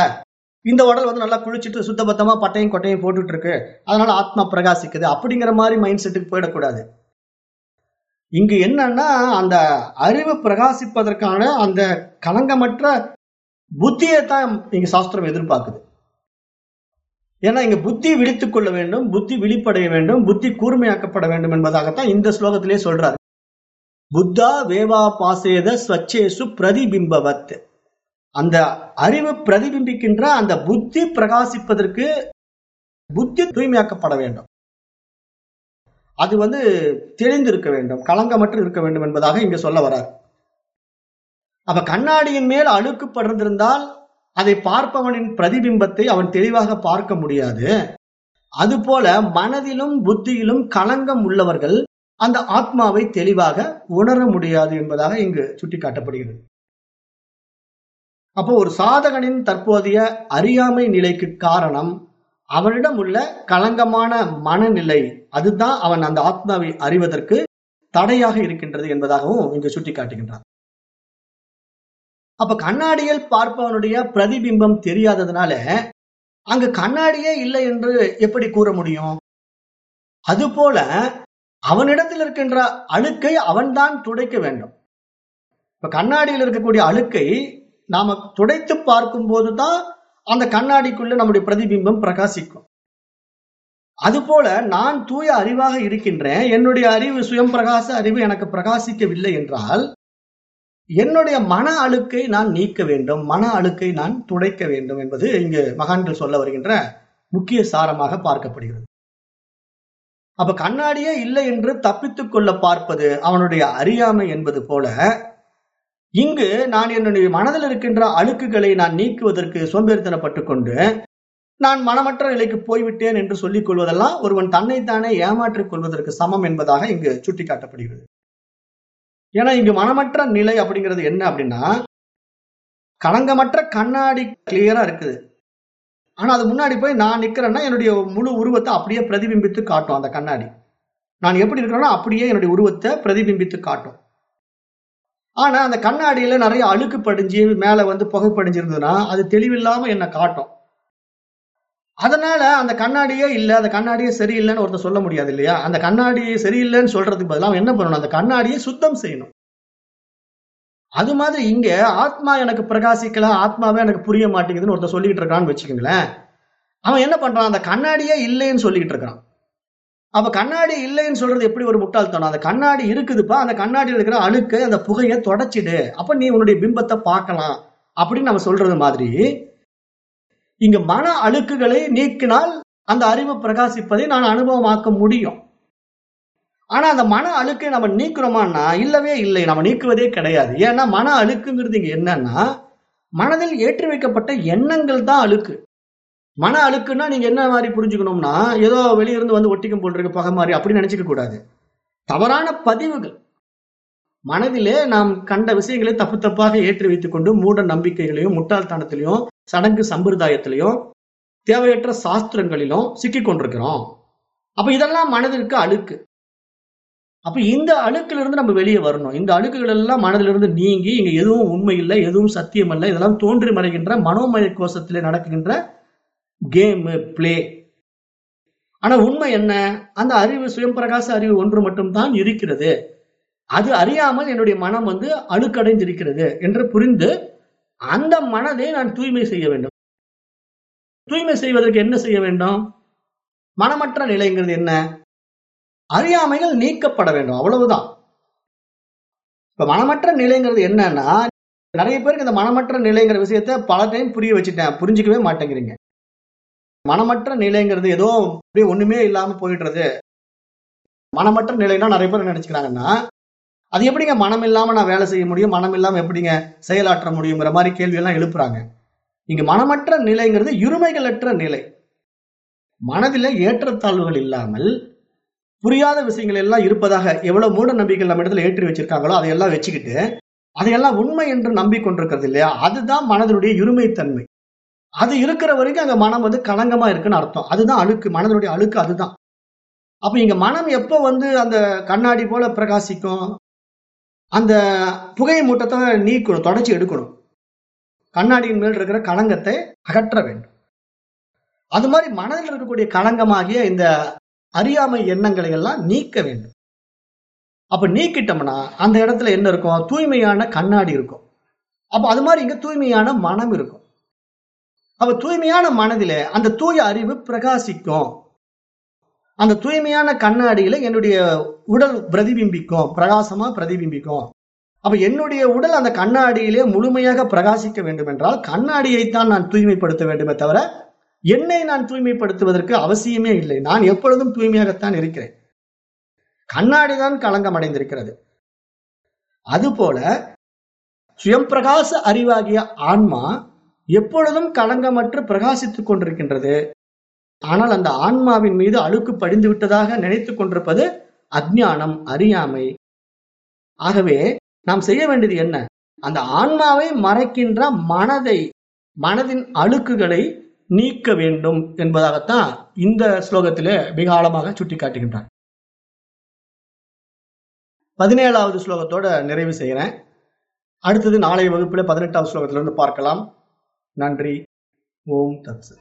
இந்த உடல் வந்து நல்லா குளிச்சுட்டு சுத்தபத்தமா பட்டையும் கொட்டையும் போட்டுட்டு இருக்கு அதனால ஆத்மா பிரகாசிக்குது. அப்படிங்கிற மாதிரி மைண்ட் செட்டுக்கு போயிடக்கூடாது. இங்கு என்னன்னா அந்த அறிவு பிரகாசிப்பதற்கான அந்த களங்கமற்ற புத்தியை தான் இங்க சாஸ்திரம் எதிர்பார்க்குது. ஏன்னா இங்க புத்தி விழித்துக் கொள்ள வேண்டும் புத்தி விழிப்படைய வேண்டும் புத்தி கூர்மையாக்கப்பட வேண்டும் என்பதாகத்தான் இந்த ஸ்லோகத்திலே சொல்றாரு. புத்தா வேவா பாசேத ஸ்வச்சேசு பிரதிபிம்பவத். அந்த அறிவு பிரதிபிம்பிக்கின்ற அந்த புத்தி பிரகாசிப்பதற்கு புத்தி தூய்மையாக்கப்பட வேண்டும். அது வந்து தெளிந்திருக்க வேண்டும் களங்கமற்று இருக்க வேண்டும் என்பதாக இங்க சொல்ல வரார். அப்ப கண்ணாடியின் மேல் அழுக்கு படர்ந்திருந்தால் அதை பார்ப்பவனின் பிரதிபிம்பத்தை அவன் தெளிவாக பார்க்க முடியாது. அதுபோல மனதிலும் புத்தியிலும் களங்கம் உள்ளவர்கள் அந்த ஆத்மாவை தெளிவாக உணர முடியாது என்பதாக இங்கு சுட்டிக்காட்டப்படுகிறது. அப்போ ஒரு சாதகனின் தற்போதைய அறியாமை நிலைக்கு காரணம் அவனிடம் உள்ள களங்கமான மனநிலை அதுதான் அவன் அந்த ஆத்மாவை அறிவதற்கு தடையாக இருக்கின்றது என்பதாகவும் இங்கு சுட்டிக்காட்டுகின்றான். அப்ப கண்ணாடியில் பார்ப்பவனுடைய பிரதிபிம்பம் தெரியாததுனால அங்கு கண்ணாடியே இல்லை என்று எப்படி கூற முடியும்? அதுபோல அவனிடத்தில் இருக்கின்ற அழுக்கை அவன்தான் துடைக்க வேண்டும். இப்ப கண்ணாடியில் இருக்கக்கூடிய அழுக்கை நாம துடைத்து பார்க்கும் போதுதான் அந்த கண்ணாடிக்குள்ள நம்முடைய பிரதிபிம்பம் பிரகாசிக்கும். அதுபோல நான் தூய அறிவாக இருக்கின்றேன். என்னுடைய அறிவு சுயம் பிரகாச அறிவு எனக்கு பிரகாசிக்கவில்லை என்றால் என்னுடைய மன அழுக்கை நான் நீக்க வேண்டும். மன அழுக்கை நான் துடைக்க வேண்டும் என்பது இங்கு மகான்கள் சொல்ல வருகின்ற முக்கிய சாரமாக பார்க்கப்படுகிறது. அப்ப கண்ணாடியே இல்லை என்று தப்பித்துக் கொள்ள பார்ப்பது அவனுடைய அறியாமை என்பது போல இங்கு நான் என்னுடைய மனதில் இருக்கின்ற அழுக்குகளை நான் நீக்குவதற்கு சோம்பேறித்தனப்பட்டு கொண்டு நான் மனமற்ற நிலைக்கு போய்விட்டேன் என்று சொல்லிக் கொள்வதெல்லாம் ஒருவன் தன்னைத்தானே ஏமாற்றிக் கொள்வதற்கு சமம் என்பதாக இங்கு சுட்டிக்காட்டப்படுகிறது. ஏன்னா இங்கு மனமற்ற நிலை அப்படிங்கிறது என்ன அப்படின்னா களங்கமற்ற கண்ணாடி கிளியரா இருக்குது. ஆனா அது முன்னாடி போய் நான் நிக்கிறேன்னா என்னுடைய முழு உருவத்தை அப்படியே பிரதிபிம்பித்து காட்டும் அந்த கண்ணாடி. நான் எப்படி இருக்கிறேனோ அப்படியே என்னுடைய உருவத்தை பிரதிபிம்பித்து காட்டும். ஆனா அந்த கண்ணாடியில நிறைய அழுக்கு படிஞ்சு மேல வந்து புகை படிஞ்சிருந்ததுன்னா அது தெளிவில்லாம என்ன காட்டும். அதனால அந்த கண்ணாடியே இல்ல அந்த கண்ணாடியே சரியில்லைன்னு ஒருத்தர் சொல்ல முடியாது இல்லையா? அந்த கண்ணாடி சரியில்லைன்னு சொல்றதுக்கு பதிலாக என்ன பண்ணணும்? அந்த கண்ணாடியை சுத்தம் செய்யணும். அது மாதிரி இங்க ஆத்மா எனக்கு பிரகாசிக்கல ஆத்மாவே எனக்கு புரிய மாட்டேங்குதுன்னு ஒருத்தர் சொல்லிக்கிட்டு இருக்கான்னு வச்சுக்கோங்களேன். அவன் என்ன பண்றான்? அந்த கண்ணாடியே இல்லைன்னு சொல்லிக்கிட்டு இருக்கான் அப்ப கண்ணாடி இல்லைன்னு சொல்றது எப்படி ஒரு முட்டாள்தனம்? அந்த கண்ணாடி இருக்குதுப்பா அந்த கண்ணாடியில் இருக்கிற அழுக்கை அந்த புகையை தொடச்சிடு. அப்ப நீ உன்னுடைய பிம்பத்தை பார்க்கலாம். அப்படின்னு நம்ம சொல்றது மாதிரி இங்கு மன அழுக்குகளை நீக்கினால் அந்த அறிவு பிரகாசிப்பதை நான் அனுபவமாக்க முடியும். ஆனா அந்த மன அழுக்கை நம்ம நீக்கிறோமான்னா இல்லவே இல்லை. நம்ம நீக்குவதே கிடையாது. ஏன்னா மன அழுக்குங்கிறது இங்க என்னன்னா மனதில் ஏற்றி வைக்கப்பட்ட எண்ணங்கள் தான் அழுக்கு. மன அழுக்குன்னா நீங்க என்ன மாதிரி புரிஞ்சுக்கணும்னா ஏதோ வெளியிருந்து வந்து ஒட்டிக்கும் போட்டிருக்கு பகை மாதிரி. அப்படின்னு நினைச்சுக்க கூடாது. தவறான பதிவுகள். மனதிலே நாம் கண்ட விஷயங்களை தப்பு தப்பாக ஏற்றி வைத்துக் கொண்டு மூட நம்பிக்கைகளையும் முட்டாள்தனத்திலையும் சடங்கு சம்பிரதாயத்திலையும் தேவையற்ற சாஸ்திரங்களிலும் சிக்கிக் கொண்டிருக்கிறோம். அப்ப இதெல்லாம் மனதிற்கு அழுக்கு. அப்ப இந்த அழுக்கிலிருந்து நம்ம வெளியே வரணும். இந்த அழுக்குகள் எல்லாம் மனதிலிருந்து நீங்கி இங்க எதுவும் உண்மை இல்லை எதுவும் சத்தியம் இல்லை இதெல்லாம் தோன்றி மறைகின்ற மனோமய கோஷத்திலே நடக்கின்ற கேம் பிளே. ஆனா உண்மை என்ன? அந்த அறிவு சுயம் பிரகாச அறிவு ஒன்று மட்டும்தான் இருக்கிறது. அது அறியாமல் என்னுடைய மனம் வந்து அழுக்கடைந்திருக்கிறது என்று புரிந்து அந்த மனதை நான் தூய்மை செய்ய வேண்டும். தூய்மை செய்வதற்கு என்ன செய்ய வேண்டும்? மனமற்ற நிலைங்கிறது என்ன? அறியாமைகள் நீக்கப்பட வேண்டும். அவ்வளவுதான். இப்ப மனமற்ற நிலைங்கிறது என்னன்னா நிறைய பேருக்கு இந்த மனமற்ற நிலைங்கிற விஷயத்த பல டைம் புரிய வச்சுட்டேன். புரிஞ்சுக்கவே மாட்டேங்கிறீங்க. மனமற்ற நிலைங்கிறது ஏதோ அப்படியே ஒண்ணுமே இல்லாம போயிடுறது. மனமற்ற நிலைன்னா நிறைய பேர் நினைச்சுக்கிறாங்கன்னா அது எப்படிங்க மனம் இல்லாம நான் வேலை செய்ய முடியும்? மனம் இல்லாம எப்படிங்க செயலாற்ற முடியுங்கிற மாதிரி கேள்வி எல்லாம் எழுப்புறாங்க. இங்க மனமற்ற நிலைங்கிறது இருமைகளற்ற நிலை. மனதில ஏற்றத்தாழ்வுகள் இல்லாமல் புரியாத விஷயங்கள் எல்லாம் இருப்பதாக எவ்வளவு மூட நம்பிக்கை நம்ம இடத்துல ஏற்றி வச்சிருக்காங்களோ அதையெல்லாம் வச்சுக்கிட்டு அதையெல்லாம் உண்மை என்று நம்பிக்கொண்டிருக்கிறது இல்லையா? அதுதான் மனதினுடைய இருமைத்தன்மை. அது இருக்கிற வரைக்கும் அங்க மனம் வந்து களங்கமா இருக்குன்னு அர்த்தம். அதுதான் அழுக்கு. மனதினுடைய அழுக்கு அதுதான். அப்ப இங்க மனம் எப்ப வந்து அந்த கண்ணாடி போல பிரகாசிக்கும்? அந்த புகை மூட்டத்தை நீக்கணும் தொடச்சி எடுக்கணும். கண்ணாடியின் மேல் இருக்கிற களங்கத்தை அகற்ற வேண்டும். அது மாதிரி மனதில் இருக்கக்கூடிய களங்கமாகிய இந்த அறியாமை எண்ணங்களை எல்லாம் நீக்க வேண்டும். அப்ப நீக்கிட்டோம்னா அந்த இடத்துல என்ன இருக்கும்? தூய்மையான கண்ணாடி இருக்கும். அப்ப அது மாதிரி இங்க தூய்மையான மனம் இருக்கும். அப்ப தூய்மையான மனதிலே அந்த தூய அறிவு பிரகாசிக்கும். அந்த தூய்மையான கண்ணாடியில என்னுடைய உடல் பிரதிபிம்பிக்கும் பிரகாசமா பிரதிபிம்பிக்கும். அப்ப என்னுடைய உடல் அந்த கண்ணாடியிலே முழுமையாக பிரகாசிக்க வேண்டும் என்றால் கண்ணாடியைத்தான் நான் தூய்மைப்படுத்த வேண்டுமே தவிர என்னை நான் தூய்மைப்படுத்துவதற்கு அவசியமே இல்லை. நான் எப்பொழுதும் தூய்மையாகத்தான் இருக்கிறேன். கண்ணாடி தான் களங்கம் அடைந்திருக்கிறது அதுபோல சுயம் பிரகாச அறிவாகிய ஆன்மா எப்பொழுதும் களங்கமற்று பிரகாசித்துக் கொண்டிருக்கின்றது. ஆனால் அந்த ஆன்மாவின் மீது அழுக்கு படிந்து விட்டதாக நினைத்து கொண்டிருப்பது அஜ்ஞானம் அறியாமை. ஆகவே நாம் செய்ய வேண்டியது என்ன? அந்த ஆன்மாவை மறைக்கின்ற மனதை மனதின் அழுக்குகளை நீக்க வேண்டும் என்பதாகத்தான் இந்த ஸ்லோகத்திலே மிக ஆழமாக சுட்டி காட்டுகின்றார் பதினேழாவது ஸ்லோகத்தோட நிறைவு செய்கிறேன். அடுத்தது நாளைய வகுப்பில் பதினெட்டாவது ஸ்லோகத்திலிருந்து பார்க்கலாம். நன்றி. ஓம் தத்சு